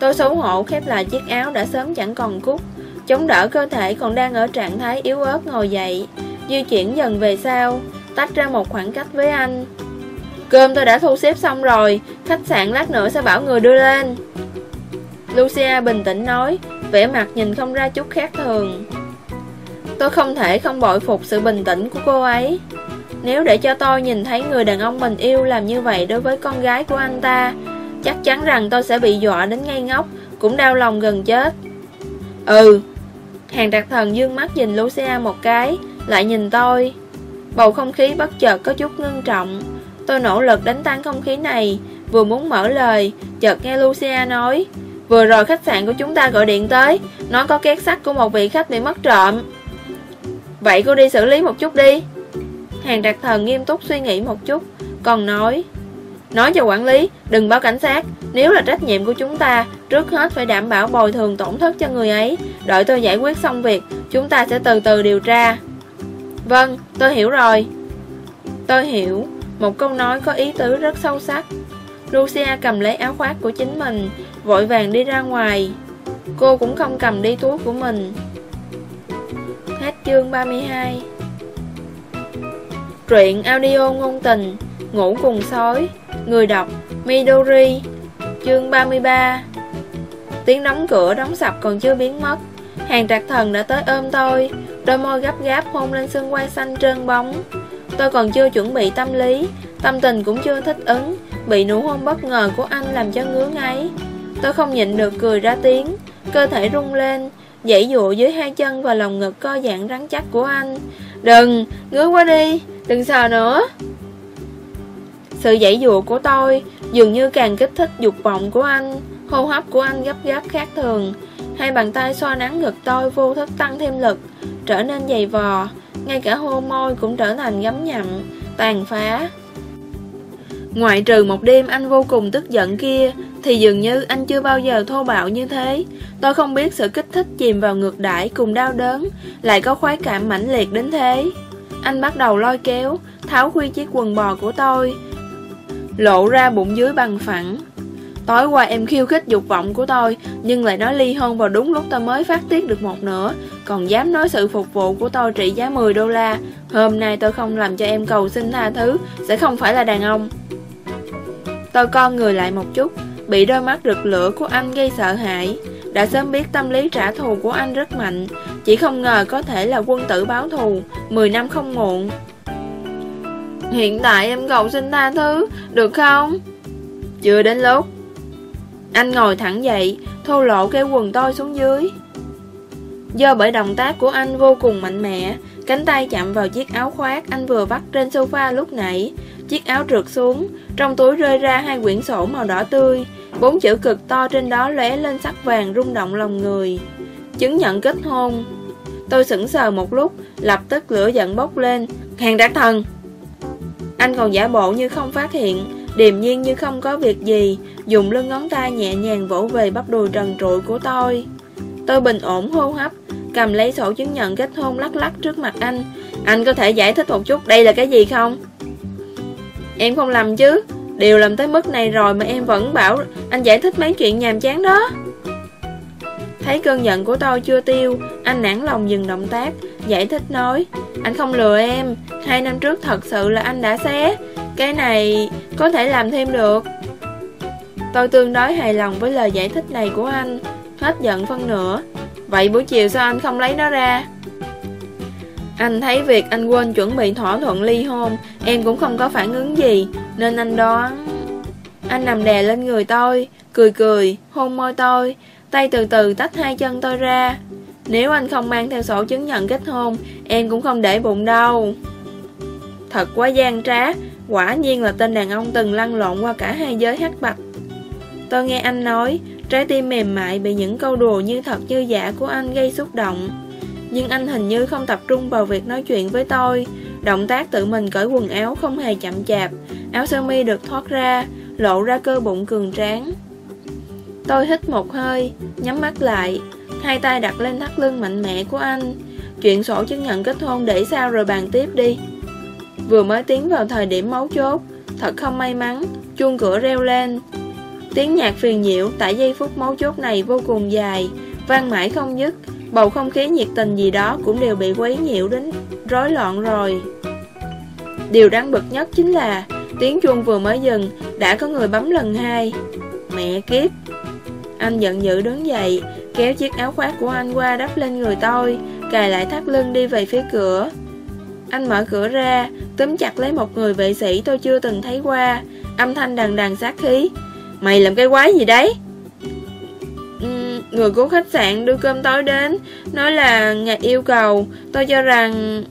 Tôi xấu hổ khép lại chiếc áo đã sớm chẳng còn cúc Chống đỡ cơ thể còn đang ở trạng thái yếu ớt ngồi dậy. Di chuyển dần về sau, Tách ra một khoảng cách với anh. Cơm tôi đã thu xếp xong rồi, Khách sạn lát nữa sẽ bảo người đưa lên. Lucia bình tĩnh nói, vẻ mặt nhìn không ra chút khác thường. Tôi không thể không bội phục sự bình tĩnh của cô ấy. Nếu để cho tôi nhìn thấy người đàn ông mình yêu làm như vậy đối với con gái của anh ta, Chắc chắn rằng tôi sẽ bị dọa đến ngay ngốc, Cũng đau lòng gần chết. Ừ. Hàng đặc thần dương mắt nhìn Lucia một cái, Lại nhìn tôi. Bầu không khí bất chợt có chút ngưng trọng. Tôi nỗ lực đánh tan không khí này, Vừa muốn mở lời, Chợt nghe Lucia nói, Vừa rồi khách sạn của chúng ta gọi điện tới Nói có két sắt của một vị khách bị mất trộm. Vậy cô đi xử lý một chút đi. Hàng đặc thần nghiêm túc suy nghĩ một chút, Còn nói Nói cho quản lý, đừng báo cảnh sát. Nếu là trách nhiệm của chúng ta, Trước hết phải đảm bảo bồi thường tổn thất cho người ấy. Đợi tôi giải quyết xong việc, Chúng ta sẽ từ từ điều tra. Vâng tôi hiểu rồi. Tôi hiểu. Một câu nói có ý tứ rất sâu sắc. Lucia cầm lấy áo khoác của chính mình, Vội vàng đi ra ngoài. Cô cũng không cầm đi túi của mình. Hết chương 32 Truyện audio ngôn tình Ngủ cùng sói Người đọc Midori Chương 33 Tiếng đóng cửa đóng sập còn chưa biến mất Hàng trạc thần đã tới ôm tôi Đôi môi gấp gáp hôn lên xương quai xanh trơn bóng. Tôi còn chưa chuẩn bị tâm lý Tâm tình cũng chưa thích ứng Bị nụ hôn bất ngờ của anh làm cho ngứa ngáy. Tôi không nhịn được cười ra tiếng Cơ thể rung lên Dãy dụa dưới hai chân và lòng ngực co dạng rắn chắc của anh. Đừng, ngứa quá đi Đừng sợ nữa. Sự dãy dụa của tôi Dường như càng kích thích dục vọng của anh, Hô hấp của anh gấp gáp khác thường. Hai bàn tay xoa nắng ngực tôi vô thức tăng thêm lực, Trở nên dày vò. Ngay cả hô môi cũng trở thành gấm nhậm Tàn phá. Ngoại trừ một đêm anh vô cùng tức giận kia, Thì dường như anh chưa bao giờ thô bạo như thế. Tôi không biết sự kích thích chìm vào ngược đãi cùng đau đớn Lại có khoái cảm mãnh liệt đến thế. Anh bắt đầu lôi kéo Tháo khuy chiếc quần bò của tôi lộ ra bụng dưới bằng phẳng. Tối qua em khiêu khích dục vọng của tôi, nhưng lại nói ly hôn vào đúng lúc tôi mới phát tiết được một nửa, còn dám nói sự phục vụ của tôi trị giá 10 đô la. Hôm nay tôi không làm cho em cầu xin tha thứ, sẽ không phải là đàn ông. Tôi con người lại một chút, bị đôi mắt rực lửa của anh gây sợ hãi. Đã sớm biết tâm lý trả thù của anh rất mạnh, chỉ không ngờ có thể là quân tử báo thù, 10 năm không muộn. Hiện tại em cầu xin tha thứ, được không? Chưa đến lúc. Anh ngồi thẳng dậy, thô lộ cái quần tôi xuống dưới. Do bởi động tác của anh vô cùng mạnh mẽ, cánh tay chạm vào chiếc áo khoác anh vừa vắt trên sofa lúc nãy. Chiếc áo trượt xuống, trong túi rơi ra hai quyển sổ màu đỏ tươi, bốn chữ cực to trên đó lóe lên sắc vàng rung động lòng người. Chứng nhận kết hôn. Tôi sững sờ một lúc, lập tức lửa giận bốc lên. Hàng đã thần! Anh còn giả bộ như không phát hiện, điềm nhiên như không có việc gì, dùng lưng ngón tay nhẹ nhàng vỗ về bắp đùi trần trụi của tôi. Tôi bình ổn hô hấp, cầm lấy sổ chứng nhận kết hôn lắc lắc trước mặt anh. Anh có thể giải thích một chút đây là cái gì không? Em không làm chứ, đều làm tới mức này rồi mà em vẫn bảo anh giải thích mấy chuyện nhàm chán đó. Thấy cơn giận của tôi chưa tiêu, anh nản lòng dừng động tác, giải thích nói, anh không lừa em, hai năm trước thật sự là anh đã xé, cái này có thể làm thêm được. Tôi tương đối hài lòng với lời giải thích này của anh, hết giận phân nửa. Vậy buổi chiều sao anh không lấy nó ra? Anh thấy việc anh quên chuẩn bị thỏa thuận ly hôn, em cũng không có phản ứng gì, nên anh đoán... Anh nằm đè lên người tôi, cười cười, hôn môi tôi, tay từ từ tách hai chân tôi ra. Nếu anh không mang theo sổ chứng nhận kết hôn, em cũng không để bụng đâu. Thật quá gian trá, quả nhiên là tên đàn ông từng lăn lộn qua cả hai giới hắc bạch. Tôi nghe anh nói, trái tim mềm mại bị những câu đùa như thật như giả của anh gây xúc động. Nhưng anh hình như không tập trung vào việc nói chuyện với tôi. Động tác tự mình cởi quần áo không hề chậm chạp, áo sơ mi được thoát ra, lộ ra cơ bụng cường tráng. Tôi hít một hơi, nhắm mắt lại, hai tay đặt lên thắt lưng mạnh mẽ của anh. Chuyện sổ chứng nhận kết hôn để sao rồi bàn tiếp đi. Vừa mới tiến vào thời điểm máu chốt, thật không may mắn, chuông cửa reo lên. Tiếng nhạc phiền nhiễu tại giây phút máu chốt này vô cùng dài, vang mãi không dứt, bầu không khí nhiệt tình gì đó cũng đều bị quấy nhiễu đến rối loạn rồi. Điều đáng bực nhất chính là tiếng chuông vừa mới dừng, đã có người bấm lần hai. Mẹ kiếp! Anh giận dữ đứng dậy, kéo chiếc áo khoác của anh qua đắp lên người tôi, cài lại thắt lưng đi về phía cửa. Anh mở cửa ra, túm chặt lấy một người vệ sĩ tôi chưa từng thấy qua, âm thanh đằng đằng sát khí. Mày làm cái quái gì đấy? Người của khách sạn đưa cơm tối đến, nói là ngài yêu cầu, tôi cho rằng...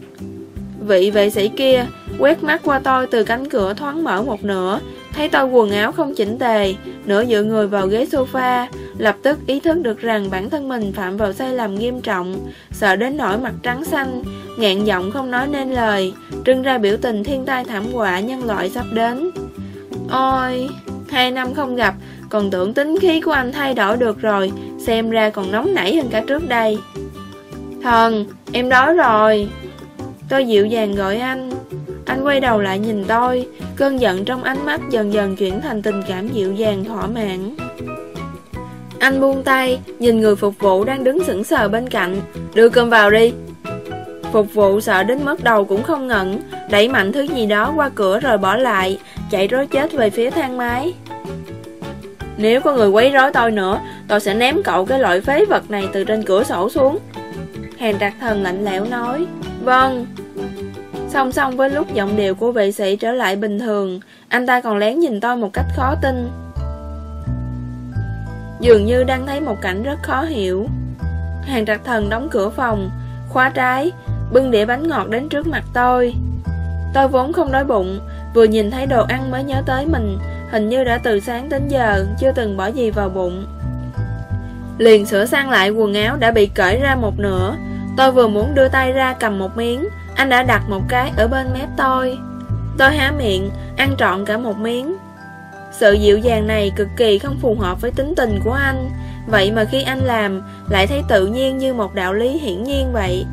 Vị vệ sĩ kia quét mắt qua tôi từ cánh cửa thoáng mở một nửa, thấy tôi quần áo không chỉnh tề, nửa dựa người vào ghế sofa, lập tức ý thức được rằng bản thân mình phạm vào sai lầm nghiêm trọng, sợ đến nỗi mặt trắng xanh, Ngạn giọng không nói nên lời, trưng ra biểu tình thiên tai thảm họa nhân loại sắp đến. Ôi, hai năm không gặp, còn tưởng tính khí của anh thay đổi được rồi, xem ra còn nóng nảy hơn cả trước đây. Thần, em đói rồi. Tôi dịu dàng gọi anh. Anh quay đầu lại nhìn tôi, cơn giận trong ánh mắt dần dần chuyển thành tình cảm dịu dàng thỏa mãn. Anh buông tay, nhìn người phục vụ đang đứng sững sờ bên cạnh, đưa cơm vào đi. Phục vụ sợ đến mất đầu cũng không ngẩn, đẩy mạnh thứ gì đó qua cửa rồi bỏ lại, chạy rối chết về phía thang máy. Nếu có người quấy rối tôi nữa, tôi sẽ ném cậu cái loại phế vật này từ trên cửa sổ xuống. Hàng trạc thần lạnh lẽo nói, Vâng. Song song với lúc giọng điệu của vệ sĩ trở lại bình thường, anh ta còn lén nhìn tôi một cách khó tin. Dường như đang thấy một cảnh rất khó hiểu. Hàng trạc thần đóng cửa phòng, khóa trái, bưng đĩa bánh ngọt đến trước mặt tôi. Tôi vốn không đói bụng, vừa nhìn thấy đồ ăn mới nhớ tới mình, hình như đã từ sáng đến giờ chưa từng bỏ gì vào bụng. Liền sửa sang lại quần áo đã bị cởi ra một nửa, tôi vừa muốn đưa tay ra cầm một miếng, anh đã đặt một cái ở bên mép tôi. Tôi há miệng, ăn trọn cả một miếng. Sự dịu dàng này cực kỳ không phù hợp với tính tình của anh, vậy mà khi anh làm, lại thấy tự nhiên như một đạo lý hiển nhiên vậy.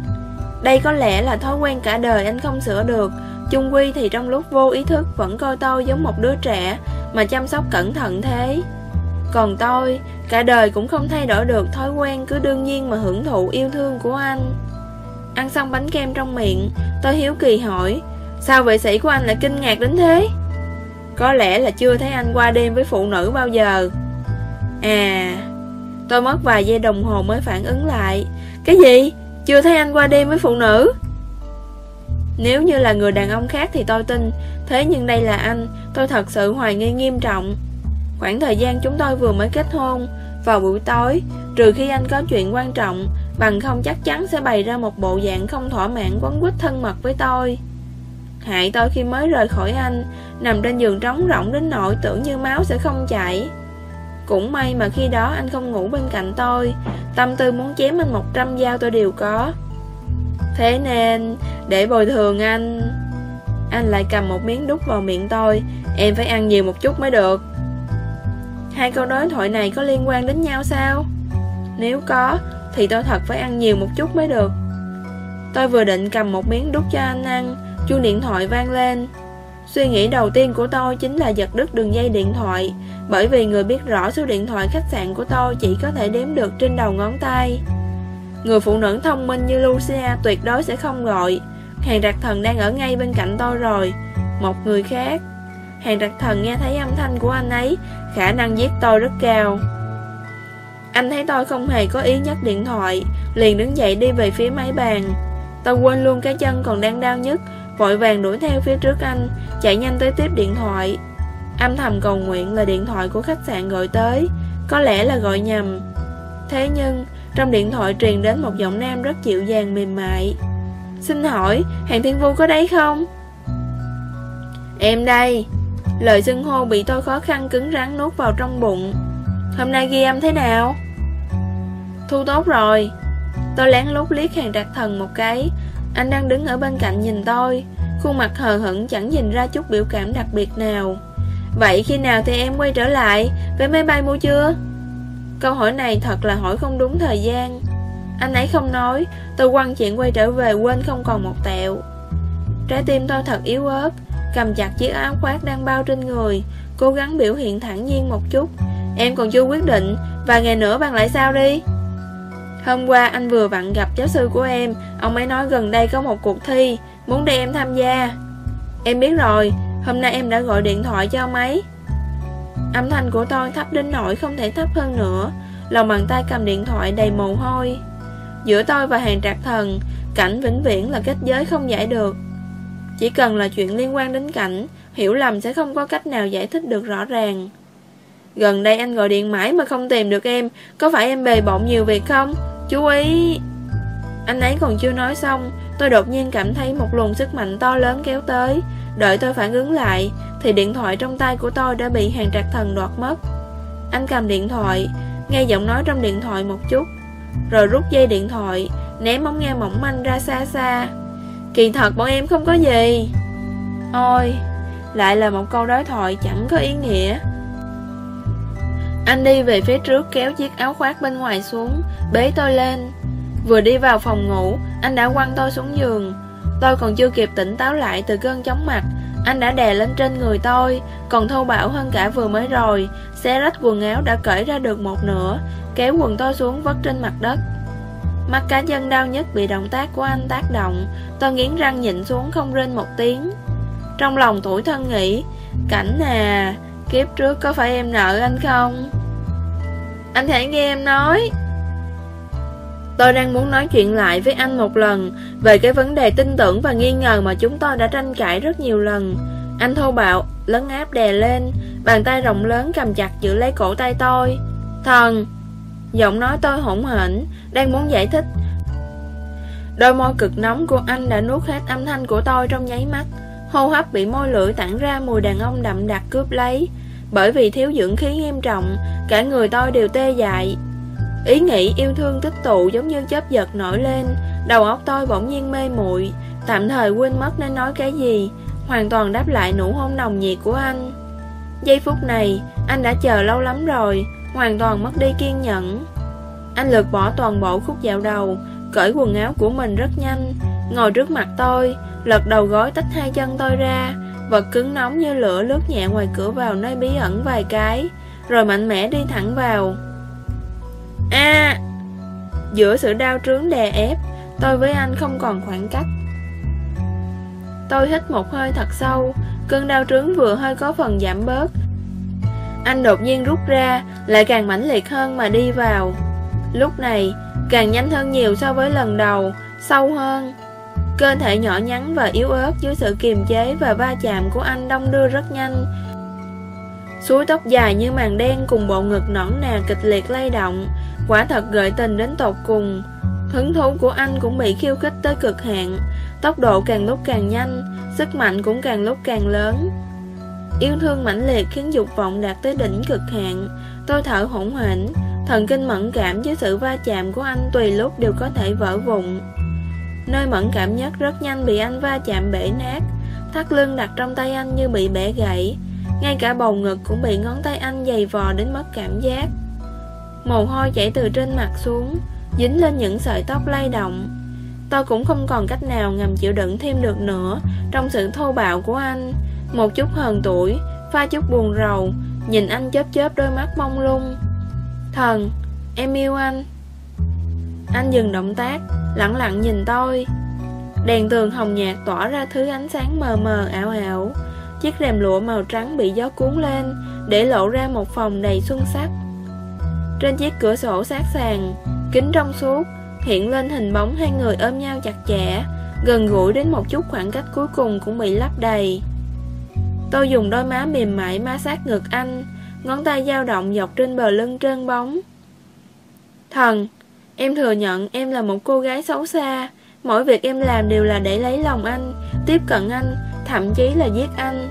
Đây có lẽ là thói quen cả đời anh không sửa được, Chung quy thì trong lúc vô ý thức Vẫn coi tôi giống một đứa trẻ mà chăm sóc cẩn thận thế. Còn tôi, cả đời cũng không thay đổi được Thói quen cứ đương nhiên mà hưởng thụ yêu thương của anh. Ăn xong bánh kem trong miệng Tôi hiếu kỳ hỏi Sao vệ sĩ của anh lại kinh ngạc đến thế? Có lẽ là chưa thấy anh qua đêm với phụ nữ bao giờ. À Tôi mất vài giây đồng hồ mới phản ứng lại. Cái gì? Chưa thấy anh qua đêm với phụ nữ? Nếu như là người đàn ông khác thì tôi tin. Thế nhưng đây là anh, Tôi thật sự hoài nghi nghiêm trọng. Khoảng thời gian chúng tôi vừa mới kết hôn, Vào buổi tối, Trừ khi anh có chuyện quan trọng, Bằng không chắc chắn sẽ bày ra một bộ dạng không thỏa mãn quấn quýt thân mật với tôi. Hại tôi khi mới rời khỏi anh, Nằm trên giường trống rỗng đến nỗi tưởng như máu sẽ không chảy. Cũng may mà khi đó anh không ngủ bên cạnh tôi, Tâm tư muốn chém anh một trăm dao tôi đều có. Thế nên để bồi thường, anh Anh lại cầm một miếng đút vào miệng tôi. Em phải ăn nhiều một chút mới được. Hai câu đối thoại này có liên quan đến nhau sao? Nếu có, Thì tôi thật phải ăn nhiều một chút mới được. Tôi vừa định cầm một miếng đút cho anh ăn, Chuông điện thoại vang lên. Suy nghĩ đầu tiên của tôi chính là giật đứt đường dây điện thoại, Bởi vì người biết rõ số điện thoại khách sạn của tôi chỉ có thể đếm được trên đầu ngón tay. Người phụ nữ thông minh như Lucia tuyệt đối sẽ không gọi. Hàng đặc thần đang ở ngay bên cạnh tôi rồi, Một người khác. Hàng đặc thần nghe thấy âm thanh của anh ấy, Khả năng giết tôi rất cao. Anh thấy tôi không hề có ý nhấc điện thoại, Liền đứng dậy đi về phía máy bàn. Tôi quên luôn cái chân còn đang đau nhất Vội vàng đuổi theo phía trước anh, Chạy nhanh tới tiếp điện thoại. Âm thầm cầu nguyện là điện thoại của khách sạn gọi tới, Có lẽ là gọi nhầm. Thế nhưng, Trong điện thoại truyền đến một giọng nam rất dịu dàng mềm mại. Xin hỏi, Hàng Thiên Vu có đấy không? Em đây, Lời xưng hô bị tôi khó khăn cứng rắn nuốt vào trong bụng. Hôm nay ghi âm thế nào? Thu tốt rồi. Tôi lén lút liếc hàng trạc thần một cái. Anh đang đứng ở bên cạnh nhìn tôi. Khuôn mặt hờ hững chẳng nhìn ra chút biểu cảm đặc biệt nào. Vậy khi nào thì em quay trở lại? Với máy bay mua chưa? Câu hỏi này thật là hỏi không đúng thời gian. Anh ấy không nói. Tôi quăng chuyện quay trở về quên không còn một tẹo. Trái tim tôi thật yếu ớt, Cầm chặt chiếc áo khoác đang bao trên người, Cố gắng biểu hiện thẳng nhiên một chút. Em còn chưa quyết định, Vài ngày nữa bạn lại sao đi? Hôm qua anh vừa vặn gặp giáo sư của em, Ông ấy nói gần đây có một cuộc thi, Muốn để em tham gia. Em biết rồi, Hôm nay em đã gọi điện thoại cho ông ấy. Âm thanh của tôi thấp đến nỗi không thể thấp hơn nữa, Lòng bàn tay cầm điện thoại đầy mồ hôi. Giữa tôi và hàng trạc thần, Cảnh vĩnh viễn là cách giới không giải được. Chỉ cần là chuyện liên quan đến cảnh, Hiểu lầm sẽ không có cách nào giải thích được rõ ràng. Gần đây anh gọi điện mãi mà không tìm được em, Có phải em bề bộn nhiều việc không? Chú ý. Anh ấy còn chưa nói xong, Tôi đột nhiên cảm thấy một luồng sức mạnh to lớn kéo tới. Đợi tôi phản ứng lại, Thì điện thoại trong tay của tôi đã bị hàng trạc thần đoạt mất. Anh cầm điện thoại, Nghe giọng nói trong điện thoại một chút. Rồi rút dây điện thoại, Ném bóng nghe mỏng manh ra xa xa. Kỳ thật bọn em không có gì. Ôi, Lại là một câu đối thoại chẳng có ý nghĩa. Anh đi về phía trước kéo chiếc áo khoác bên ngoài xuống, Bế tôi lên. Vừa đi vào phòng ngủ, Anh đã quăng tôi xuống giường. Tôi còn chưa kịp tỉnh táo lại từ cơn chóng mặt anh đã đè lên trên người tôi, Còn thô bạo hơn cả vừa mới rồi. Xé rách quần áo đã cởi ra được một nửa, Kéo quần tôi xuống vất trên mặt đất. Mắt cá chân đau nhất bị động tác của anh tác động, Tôi nghiến răng nhịn xuống không rên một tiếng. Trong lòng tuổi thân nghĩ, Cảnh à Kiếp trước có phải em nợ anh không? Anh hãy nghe em nói. Tôi đang muốn nói chuyện lại với anh một lần Về cái vấn đề tin tưởng và nghi ngờ mà chúng tôi đã tranh cãi rất nhiều lần. Anh thô bạo, lấn áp đè lên Bàn tay rộng lớn cầm chặt giữ lấy cổ tay tôi. Thần Giọng nói tôi hỗn hển Đang muốn giải thích. Đôi môi cực nóng của anh đã nuốt hết âm thanh của tôi trong nháy mắt. Hô hấp bị môi lưỡi tản ra mùi đàn ông đậm đặc cướp lấy. Bởi vì thiếu dưỡng khí nghiêm trọng Cả người tôi đều tê dại. Ý nghĩ yêu thương tích tụ giống như chớp giật nổi lên. Đầu óc tôi bỗng nhiên mê muội. Tạm thời quên mất nên nói cái gì. Hoàn toàn đáp lại nụ hôn nồng nhiệt của anh. Giây phút này, Anh đã chờ lâu lắm rồi. Hoàn toàn mất đi kiên nhẫn. Anh lược bỏ toàn bộ khúc dạo đầu. Cởi quần áo của mình rất nhanh. Ngồi trước mặt tôi, Lật đầu gối tách hai chân tôi ra. Vật cứng nóng như lửa lướt nhẹ ngoài cửa vào nơi bí ẩn vài cái. Rồi mạnh mẽ đi thẳng vào a. Giữa sự đau trướng đè ép, Tôi với anh không còn khoảng cách. Tôi hít một hơi thật sâu, Cơn đau trướng vừa hơi có phần giảm bớt. Anh đột nhiên rút ra, Lại càng mãnh liệt hơn mà đi vào. Lúc này, Càng nhanh hơn nhiều so với lần đầu, Sâu hơn. Cơ thể nhỏ nhắn và yếu ớt dưới sự kiềm chế và va chạm của anh đông đưa rất nhanh. Suối tóc dài như màn đen cùng bộ ngực nõn nà kịch liệt lay động. Quả thật gợi tình đến tột cùng. Hứng thú của anh cũng bị khiêu khích tới cực hạn. Tốc độ càng lúc càng nhanh, Sức mạnh cũng càng lúc càng lớn. Yêu thương mãnh liệt khiến dục vọng đạt tới đỉnh cực hạn. Tôi thở hỗn hển, Thần kinh mẫn cảm với sự va chạm của anh tùy lúc đều có thể vỡ vụn. Nơi mẫn cảm nhất rất nhanh bị anh va chạm bể nát. Thắt lưng đặt trong tay anh như bị bẻ gãy. Ngay cả bầu ngực cũng bị ngón tay anh dày vò đến mất cảm giác. Mồ hôi chảy từ trên mặt xuống, Dính lên những sợi tóc lay động. Tôi cũng không còn cách nào ngầm chịu đựng thêm được nữa Trong sự thô bạo của anh. Một chút hờn tuổi, Pha chút buồn rầu, Nhìn anh chớp chớp đôi mắt mông lung. Thần, Em yêu anh. Anh dừng động tác, Lặng lặng nhìn tôi. Đèn tường hồng nhạt tỏa ra thứ ánh sáng mờ mờ ảo ảo. Chiếc rèm lụa màu trắng bị gió cuốn lên, Để lộ ra một phòng đầy xuân sắc. Trên chiếc cửa sổ sát sàn, Kính trong suốt, Hiện lên hình bóng hai người ôm nhau chặt chẽ, Gần gũi đến một chút khoảng cách cuối cùng cũng bị lấp đầy. Tôi dùng đôi má mềm mại ma sát ngực anh, Ngón tay dao động dọc trên bờ lưng trơn bóng. Thần, Em thừa nhận em là một cô gái xấu xa, Mỗi việc em làm đều là để lấy lòng anh, Tiếp cận anh, Thậm chí là giết anh.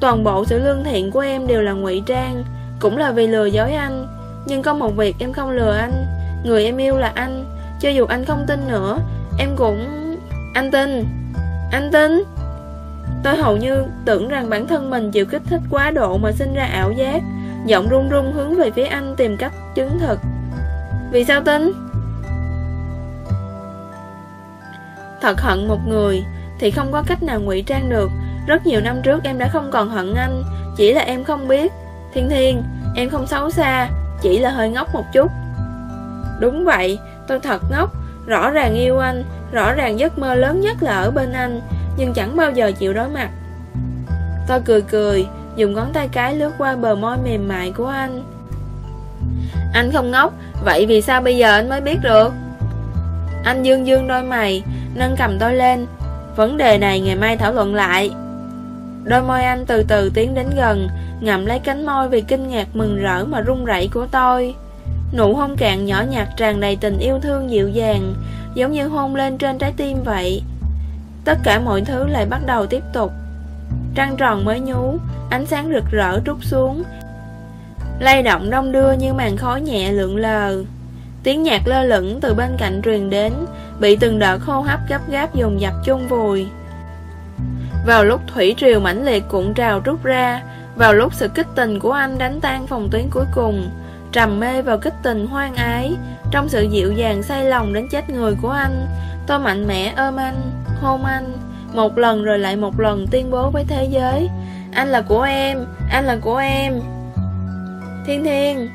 Toàn bộ sự lương thiện của em đều là ngụy trang, Cũng là vì lừa dối anh nhưng có một việc em không lừa anh. Người em yêu là anh. Cho dù anh không tin nữa Em cũng... Anh tin. Anh tin. Tôi hầu như tưởng rằng bản thân mình chịu kích thích quá độ mà sinh ra ảo giác. Giọng run run hướng về phía anh tìm cách chứng thực. Vì sao tin? Thật hận một người Thì không có cách nào ngụy trang được. Rất nhiều năm trước em đã không còn hận anh. Chỉ là em không biết. Thiên Thiên, em không xấu xa. Chỉ là hơi ngốc một chút. Đúng vậy, tôi thật ngốc. Rõ ràng yêu anh Rõ ràng giấc mơ lớn nhất là ở bên anh Nhưng chẳng bao giờ chịu đối mặt. Tôi cười cười Dùng ngón tay cái lướt qua bờ môi mềm mại của anh. Anh không ngốc Vậy vì sao bây giờ anh mới biết được? Anh dương dương đôi mày Nâng cầm tôi lên. Vấn đề này ngày mai thảo luận lại. Đôi môi anh từ từ tiến đến gần, Ngậm lấy cánh môi vì kinh ngạc mừng rỡ mà run rẩy của tôi. Nụ hôn cạn nhỏ nhạt tràn đầy tình yêu thương dịu dàng, Giống như hôn lên trên trái tim vậy. Tất cả mọi thứ lại bắt đầu tiếp tục. Trăng tròn mới nhú, Ánh sáng rực rỡ trút xuống. Lay động đông đưa như màn khói nhẹ lượn lờ. Tiếng nhạc lơ lửng từ bên cạnh truyền đến, Bị từng đợt hô hấp gấp gáp dùng dập chung vùi. Vào lúc thủy triều mãnh liệt cuộn trào rút ra, Vào lúc sự kích tình của anh đánh tan phòng tuyến cuối cùng, Trầm mê vào kích tình hoang ái, Trong sự dịu dàng say lòng đến chết người của anh, Tôi mạnh mẽ ôm anh, Hôn anh, Một lần rồi lại một lần tuyên bố với thế giới, Anh là của em, Anh là của em. Thiên thiên,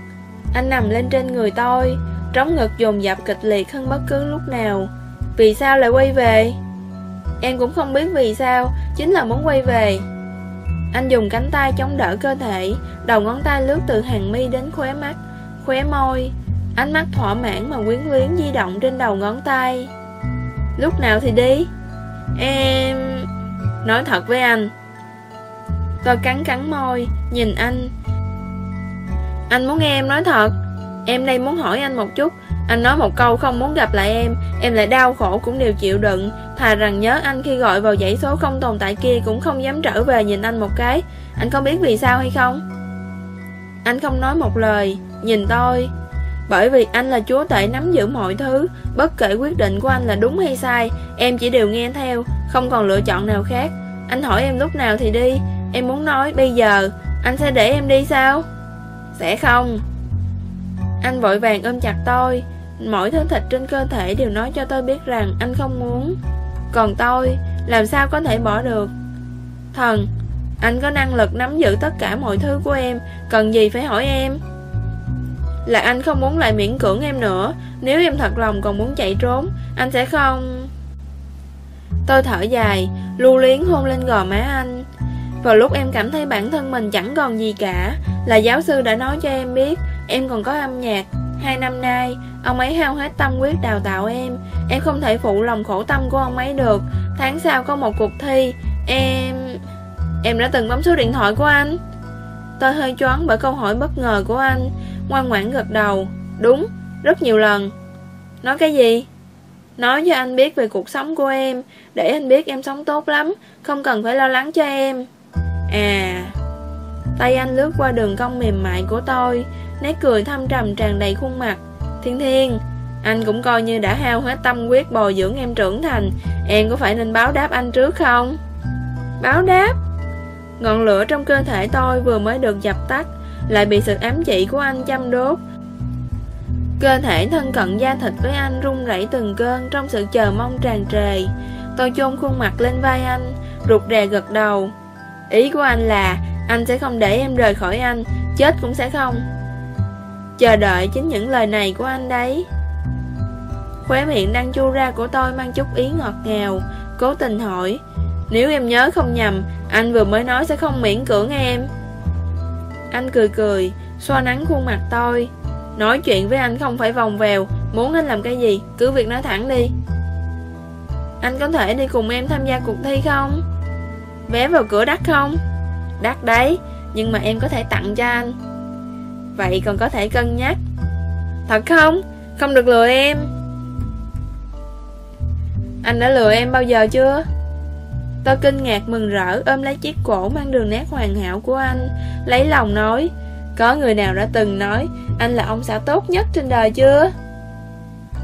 Anh nằm lên trên người tôi, Trống ngực dồn dập kịch liệt hơn bất cứ lúc nào. Vì sao lại quay về? Em cũng không biết vì sao, Chính là muốn quay về. Anh dùng cánh tay chống đỡ cơ thể, Đầu ngón tay lướt từ hàng mi đến khóe mắt, Khóe môi. Ánh mắt thỏa mãn mà quyến luyến di động trên đầu ngón tay. Lúc nào thì đi? Em... Nói thật với anh. Tôi cắn cắn môi, Nhìn anh. Anh muốn nghe em nói thật. Em đây muốn hỏi anh một chút. Anh nói một câu không muốn gặp lại em. Em lại đau khổ cũng đều chịu đựng. Thà rằng nhớ anh khi gọi vào dãy số không tồn tại kia Cũng không dám trở về nhìn anh một cái. Anh có biết vì sao hay không? Anh không nói một lời. Nhìn tôi. Bởi vì anh là chúa tể nắm giữ mọi thứ. Bất kể quyết định của anh là đúng hay sai, Em chỉ đều nghe theo, Không còn lựa chọn nào khác. Anh hỏi em lúc nào thì đi. Em muốn nói bây giờ. Anh sẽ để em đi sao? Sẽ không. Anh vội vàng ôm chặt tôi. Mỗi thứ thịt trên cơ thể đều nói cho tôi biết rằng Anh không muốn. Còn tôi, làm sao có thể bỏ được? Thần, anh có năng lực nắm giữ tất cả mọi thứ của em Cần gì phải hỏi em? Là anh không muốn lại miễn cưỡng em nữa. Nếu em thật lòng còn muốn chạy trốn Anh sẽ không Tôi thở dài Lưu luyến hôn lên gò má anh. Vào lúc em cảm thấy bản thân mình chẳng còn gì cả Là giáo sư đã nói cho em biết Em còn có âm nhạc. Hai năm nay Ông ấy hao hết tâm huyết đào tạo em. Em không thể phụ lòng khổ tâm của ông ấy được. Tháng sau có một cuộc thi. Em... Em đã từng bấm số điện thoại của anh. Tôi hơi choáng bởi câu hỏi bất ngờ của anh. Ngoan ngoãn gật đầu. Đúng, rất nhiều lần. Nói cái gì? Nói cho anh biết về cuộc sống của em. Để anh biết em sống tốt lắm. Không cần phải lo lắng cho em. À Tay anh lướt qua đường cong mềm mại của tôi. Nét cười thâm trầm tràn đầy khuôn mặt. Thiên Thiên, Anh cũng coi như đã hao hết tâm huyết bồi dưỡng em trưởng thành. Em có phải nên báo đáp anh trước không? Báo đáp? Ngọn lửa trong cơ thể tôi vừa mới được dập tắt, Lại bị sự ám chỉ của anh chăm đốt. Cơ thể thân cận da thịt với anh run rẩy từng cơn trong sự chờ mong tràn trề. Tôi chôn khuôn mặt lên vai anh, Rụt rè gật đầu. Ý của anh là, Anh sẽ không để em rời khỏi anh, Chết cũng sẽ không. Chờ đợi chính những lời này của anh đấy. Khóe miệng đang chu ra của tôi mang chút ý ngọt ngào, Cố tình hỏi, Nếu em nhớ không nhầm, Anh vừa mới nói sẽ không miễn cưỡng em? Anh cười cười, Xoa nắng khuôn mặt tôi, Nói chuyện với anh không phải vòng vèo, Muốn anh làm cái gì, Cứ việc nói thẳng đi. Anh có thể đi cùng em tham gia cuộc thi không? Vé vào cửa đắt không? Đắt đấy, Nhưng mà em có thể tặng cho anh. Vậy còn có thể cân nhắc. Thật không? Không được lừa em. Anh đã lừa em bao giờ chưa? Tôi kinh ngạc mừng rỡ ôm lấy chiếc cổ mang đường nét hoàn hảo của anh, Lấy lòng nói, Có người nào đã từng nói Anh là ông xã tốt nhất trên đời chưa?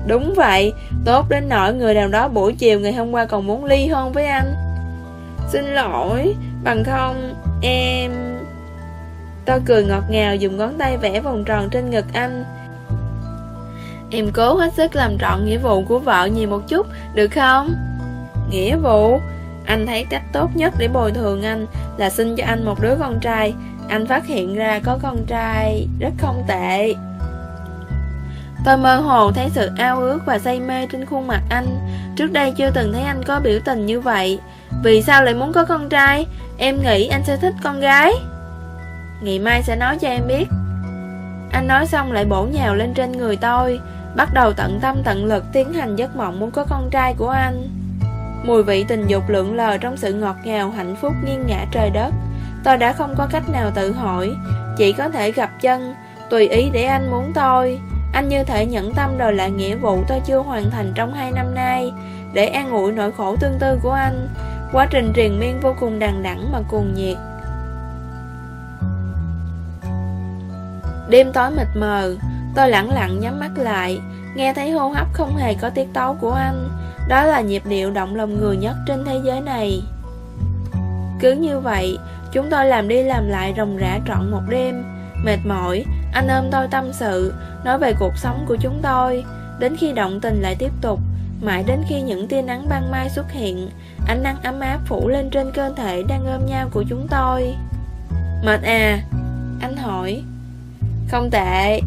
Đúng vậy, Tốt đến nỗi người nào đó buổi chiều ngày hôm qua còn muốn ly hôn với anh. Xin lỗi, Bằng không, Em Tôi cười ngọt ngào dùng ngón tay vẽ vòng tròn trên ngực anh. Em cố hết sức làm trọn nghĩa vụ của vợ nhiều một chút, Được không? Nghĩa vụ? Anh thấy cách tốt nhất để bồi thường anh Là xin cho anh một đứa con trai. Anh phát hiện ra có con trai Rất không tệ. Tôi mơ hồ thấy sự ao ước và say mê trên khuôn mặt anh. Trước đây chưa từng thấy anh có biểu tình như vậy. Vì sao lại muốn có con trai? Em nghĩ anh sẽ thích con gái. Ngày mai sẽ nói cho em biết. Anh nói xong lại bổ nhào lên trên người tôi, Bắt đầu tận tâm tận lực tiến hành giấc mộng muốn có con trai của anh. Mùi vị tình dục lượn lờ trong sự ngọt ngào, hạnh phúc, nghiêng ngã trời đất, Tôi đã không có cách nào tự hỏi, Chỉ có thể gặp chân, Tùy ý để anh muốn tôi. Anh như thể nhẫn tâm đòi lại nghĩa vụ tôi chưa hoàn thành trong hai năm nay, Để an ủi nỗi khổ tương tư của anh. Quá trình triền miên vô cùng đằng đẵng mà cuồng nhiệt. Đêm tối mịt mờ, Tôi lặng lặng nhắm mắt lại, Nghe thấy hô hấp không hề có tiết tấu của anh. Đó là nhịp điệu động lòng người nhất trên thế giới này. Cứ như vậy, Chúng tôi làm đi làm lại rồng rã trọn một đêm. Mệt mỏi, Anh ôm tôi tâm sự, Nói về cuộc sống của chúng tôi. Đến khi động tình lại tiếp tục, Mãi đến khi những tia nắng ban mai xuất hiện, Ánh nắng ấm áp phủ lên trên cơ thể đang ôm nhau của chúng tôi. Mệt à? Anh hỏi không tệ.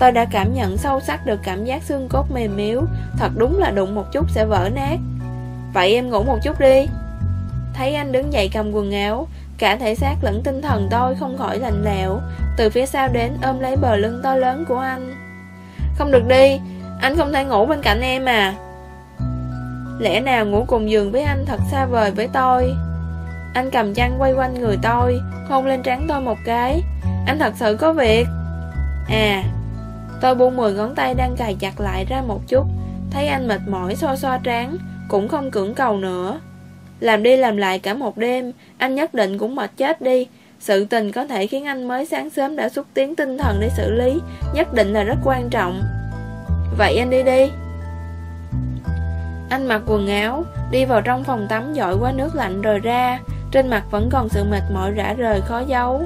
Tôi đã cảm nhận sâu sắc được cảm giác xương cốt mềm yếu. Thật đúng là đụng một chút sẽ vỡ nát. Vậy em ngủ một chút đi. Thấy anh đứng dậy cầm quần áo, Cả thể xác lẫn tinh thần tôi không khỏi lạnh lẽo. Từ phía sau đến ôm lấy bờ lưng to lớn của anh. Không được đi, Anh không thể ngủ bên cạnh em à. Lẽ nào ngủ cùng giường với anh thật xa vời với tôi? Anh cầm chăn quay quanh người tôi, Hôn lên trán tôi một cái. Anh thật sự có việc. À Tôi buông 10 ngón tay đang cài chặt lại ra một chút. Thấy anh mệt mỏi xoa xoa trán, Cũng không cưỡng cầu nữa. Làm đi làm lại cả một đêm, Anh nhất định cũng mệt chết đi. Sự tình có thể khiến anh mới sáng sớm đã xúc tiến tinh thần để xử lý, Nhất định là rất quan trọng. Vậy anh đi đi. Anh mặc quần áo, Đi vào trong phòng tắm dội qua nước lạnh rồi ra. Trên mặt vẫn còn sự mệt mỏi rã rời, khó giấu.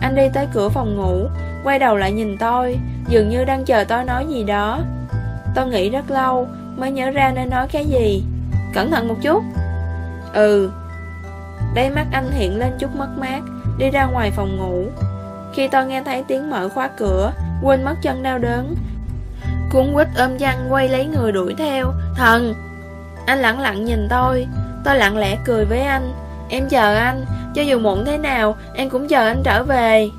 Anh đi tới cửa phòng ngủ, Quay đầu lại nhìn tôi, Dường như đang chờ tôi nói gì đó. Tôi nghĩ rất lâu, Mới nhớ ra nên nói cái gì. Cẩn thận một chút. Ừ. Đây mắt anh hiện lên chút mất mát, Đi ra ngoài phòng ngủ. Khi tôi nghe thấy tiếng mở khóa cửa, Quên mất chân đau đớn. Cuốn quýt ôm chăn quay lấy người đuổi theo. Thần! Anh lặng lặng nhìn tôi. Tôi lặng lẽ cười với anh. Em chờ anh, Cho dù muộn thế nào, Em cũng chờ anh trở về.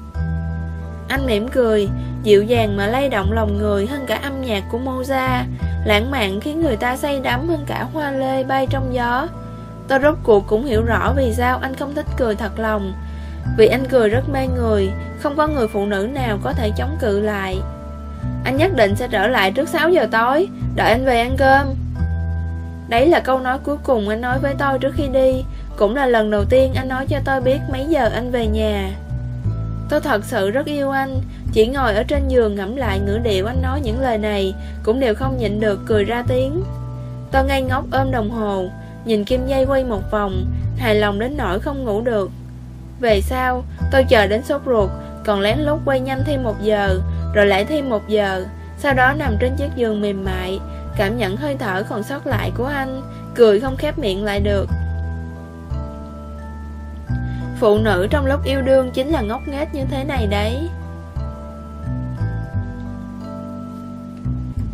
Anh mỉm cười, Dịu dàng mà lay động lòng người hơn cả âm nhạc của Mozart Lãng mạn khiến người ta say đắm hơn cả hoa lê bay trong gió. Tôi rốt cuộc cũng hiểu rõ vì sao anh không thích cười thật lòng, Vì anh cười rất mê người, Không có người phụ nữ nào có thể chống cự lại. Anh nhất định sẽ trở lại trước 6 giờ tối, Đợi anh về ăn cơm. Đấy là câu nói cuối cùng anh nói với tôi trước khi đi. Cũng là lần đầu tiên anh nói cho tôi biết mấy giờ anh về nhà. Tôi thật sự rất yêu anh. Chỉ ngồi ở trên giường ngẫm lại ngữ điệu anh nói những lời này, Cũng đều không nhịn được cười ra tiếng. Tôi ngây ngốc ôm đồng hồ, Nhìn kim dây quay một vòng, Hài lòng đến nỗi không ngủ được. Về sau, tôi chờ đến sốt ruột, Còn lén lút quay nhanh thêm một giờ, Rồi lại thêm một giờ, Sau đó nằm trên chiếc giường mềm mại, Cảm nhận hơi thở còn sót lại của anh, Cười không khép miệng lại được. Phụ nữ trong lúc yêu đương chính là ngốc nghếch như thế này đấy.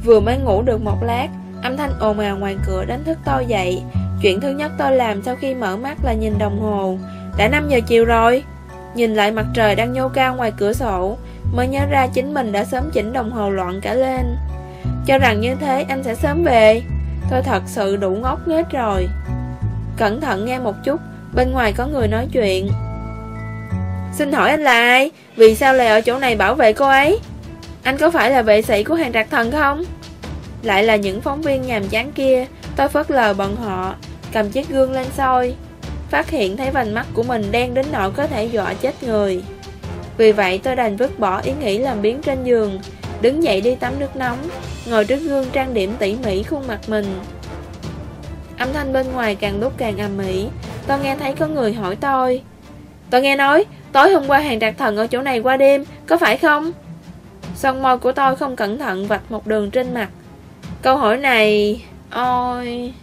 Vừa mới ngủ được một lát, Âm thanh ồn ào ngoài cửa đánh thức tôi dậy. Chuyện thứ nhất tôi làm sau khi mở mắt là nhìn đồng hồ. Đã 5 giờ chiều rồi. Nhìn lại mặt trời đang nhô cao ngoài cửa sổ, Mới nhớ ra chính mình đã sớm chỉnh đồng hồ loạn cả lên. Cho rằng như thế anh sẽ sớm về. Tôi thật sự đủ ngốc nghếch rồi. Cẩn thận nghe một chút Bên ngoài có người nói chuyện. Xin hỏi anh là ai Vì sao lại ở chỗ này bảo vệ cô ấy? Anh có phải là vệ sĩ của hàng trạc thần không? Lại là những phóng viên nhàm chán kia, Tôi phớt lờ bọn họ, Cầm chiếc gương lên soi, Phát hiện thấy vành mắt của mình đen đến nỗi có thể dọa chết người. Vì vậy tôi đành vứt bỏ ý nghĩ làm biến trên giường, Đứng dậy đi tắm nước nóng, Ngồi trước gương trang điểm tỉ mỉ khuôn mặt mình. Âm thanh bên ngoài càng lúc càng ầm ĩ Tôi nghe thấy có người hỏi tôi. Tôi nghe nói, Tối hôm qua hàng đặc thần ở chỗ này qua đêm, Có phải không? Son môi của tôi không cẩn thận vạch một đường trên mặt. Câu hỏi này, Ôi.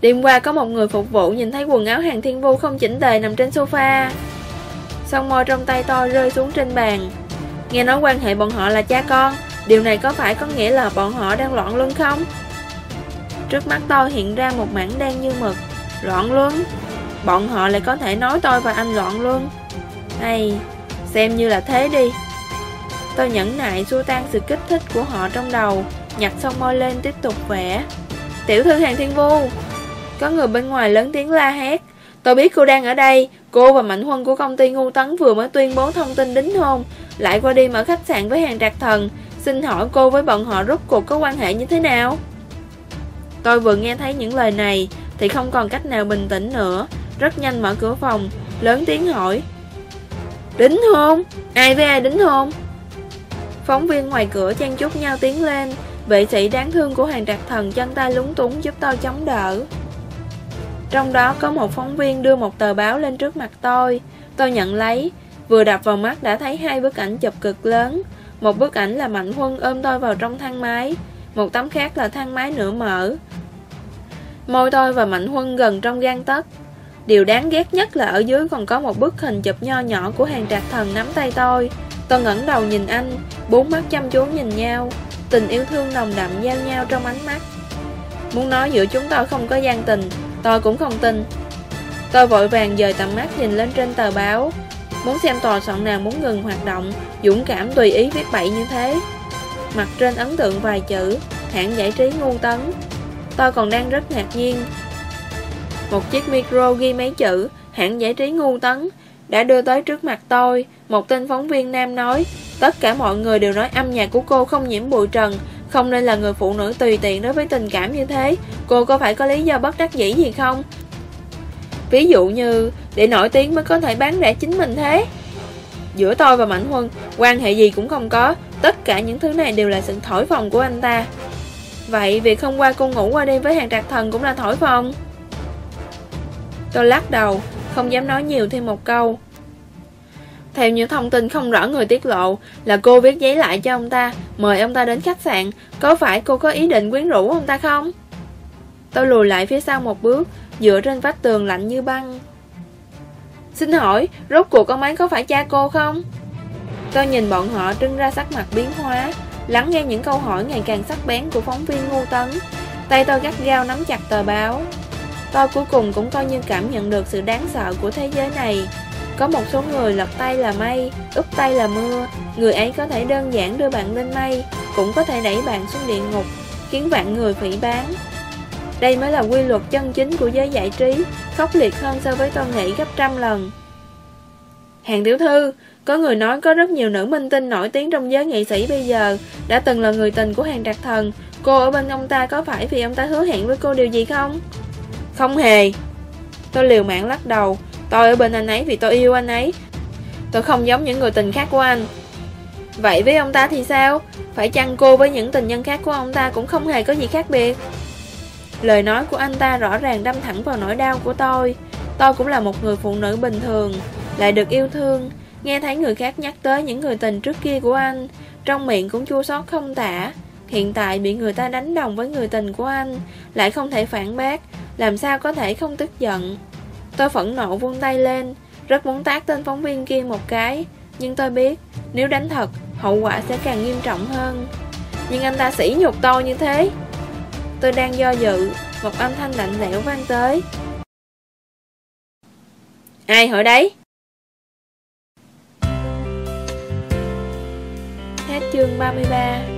Đêm qua có một người phục vụ nhìn thấy quần áo hàng thiên vu không chỉnh tề nằm trên sofa. Son môi trong tay tôi rơi xuống trên bàn. Nghe nói quan hệ bọn họ là cha con, Điều này có phải có nghĩa là bọn họ đang loạn luân không? Trước mắt tôi hiện ra một mảng đen như mực. Loạn luân. Bọn họ lại có thể nói tôi và anh loạn luân. Hay, Xem như là thế đi. Tôi nhẫn nại xua tan sự kích thích của họ trong đầu, Nhặt xong môi lên tiếp tục vẽ. Tiểu thư hàng thiên vu, Có người bên ngoài lớn tiếng la hét. Tôi biết cô đang ở đây. Cô và Mạnh Huân của công ty Ngu Tấn vừa mới tuyên bố thông tin đính hôn. Lại qua đi mở khách sạn với hàng trạc thần. Xin hỏi cô với bọn họ rốt cuộc có quan hệ như thế nào? Tôi vừa nghe thấy những lời này Thì không còn cách nào bình tĩnh nữa. Rất nhanh mở cửa phòng, Lớn tiếng hỏi. Đính hôn? Ai với ai đính hôn? Phóng viên ngoài cửa chen chúc nhau tiến lên. Vệ sĩ đáng thương của hàng trạc thần chân tay lúng túng giúp tôi chống đỡ. Trong đó có một phóng viên đưa một tờ báo lên trước mặt tôi. Tôi nhận lấy. Vừa đập vào mắt đã thấy hai bức ảnh chụp cực lớn. Một bức ảnh là Mạnh Huân ôm tôi vào trong thang máy. Một tấm khác là thang máy nửa mở. Môi tôi và Mạnh Huân gần trong gan tấc. Điều đáng ghét nhất là ở dưới còn có một bức hình chụp nho nhỏ của hàng trạc thần nắm tay tôi. Tôi ngẩng đầu nhìn anh, Bốn mắt chăm chú nhìn nhau. Tình yêu thương nồng đậm giao nhau trong ánh mắt. Muốn nói giữa chúng tôi không có gian tình, Tôi cũng không tin. Tôi vội vàng dời tầm mắt nhìn lên trên tờ báo. Muốn xem tòa soạn nào muốn ngừng hoạt động, Dũng cảm tùy ý viết bậy như thế. Mặt trên ấn tượng vài chữ, Hãng giải trí ngu tấn. Tôi còn đang rất ngạc nhiên. Một chiếc micro ghi mấy chữ, Hãng giải trí ngu tấn, Đã đưa tới trước mặt tôi. Một tên phóng viên nam nói, Tất cả mọi người đều nói âm nhạc của cô không nhiễm bụi trần, Không nên là người phụ nữ tùy tiện đối với tình cảm như thế. Cô có phải có lý do bất đắc dĩ gì không? Ví dụ như, Để nổi tiếng mới có thể bán rẻ chính mình thế. Giữa tôi và Mạnh Huân Quan hệ gì cũng không có Tất cả những thứ này đều là sự thổi phồng của anh ta Vậy việc không qua cô ngủ qua đêm với hàng trạc thần cũng là thổi phồng Tôi lắc đầu Không dám nói nhiều thêm một câu Theo những thông tin không rõ người tiết lộ là cô viết giấy lại cho ông ta, mời ông ta đến khách sạn. Có phải cô có ý định quyến rũ ông ta không? Tôi lùi lại phía sau một bước, dựa trên vách tường lạnh như băng. Xin hỏi, rốt cuộc con máy có phải cha cô không? Tôi nhìn bọn họ trưng ra sắc mặt biến hóa, lắng nghe những câu hỏi ngày càng sắc bén của phóng viên Ngô Tấn. Tay tôi gắt gao nắm chặt tờ báo. Tôi cuối cùng cũng coi như cảm nhận được sự đáng sợ của thế giới này. Có một số người lật tay là mây, úp tay là mưa. Người ấy có thể đơn giản đưa bạn lên mây, cũng có thể đẩy bạn xuống địa ngục, khiến bạn người phỉ bán. Đây mới là quy luật chân chính của giới giải trí, khốc liệt hơn so với tôi nghĩ gấp trăm lần. Hàng tiểu thư, có người nói có rất nhiều nữ minh tinh nổi tiếng trong giới nghệ sĩ bây giờ đã từng là người tình của hàng trạc thần. Cô ở bên ông ta có phải vì ông ta hứa hẹn với cô điều gì không? Không hề. Tôi liều mạng lắc đầu. Tôi ở bên anh ấy vì tôi yêu anh ấy. Tôi không giống những người tình khác của anh. Vậy với ông ta thì sao? Phải chăng cô với những tình nhân khác của ông ta cũng không hề có gì khác biệt? Lời nói của anh ta rõ ràng đâm thẳng vào nỗi đau của tôi. Tôi cũng là một người phụ nữ bình thường, lại được yêu thương. Nghe thấy người khác nhắc tới những người tình trước kia của anh, trong miệng cũng chua xót không tả. Hiện tại bị người ta đánh đồng với người tình của anh, lại không thể phản bác, làm sao có thể không tức giận. Tôi phẫn nộ vung tay lên, rất muốn tác tên phóng viên kia một cái, nhưng tôi biết, nếu đánh thật, hậu quả sẽ càng nghiêm trọng hơn. Nhưng anh ta sỉ nhục tôi như thế. Tôi đang do dự, một âm thanh lạnh lẽo vang tới. Ai hỏi đấy? Hết chương 33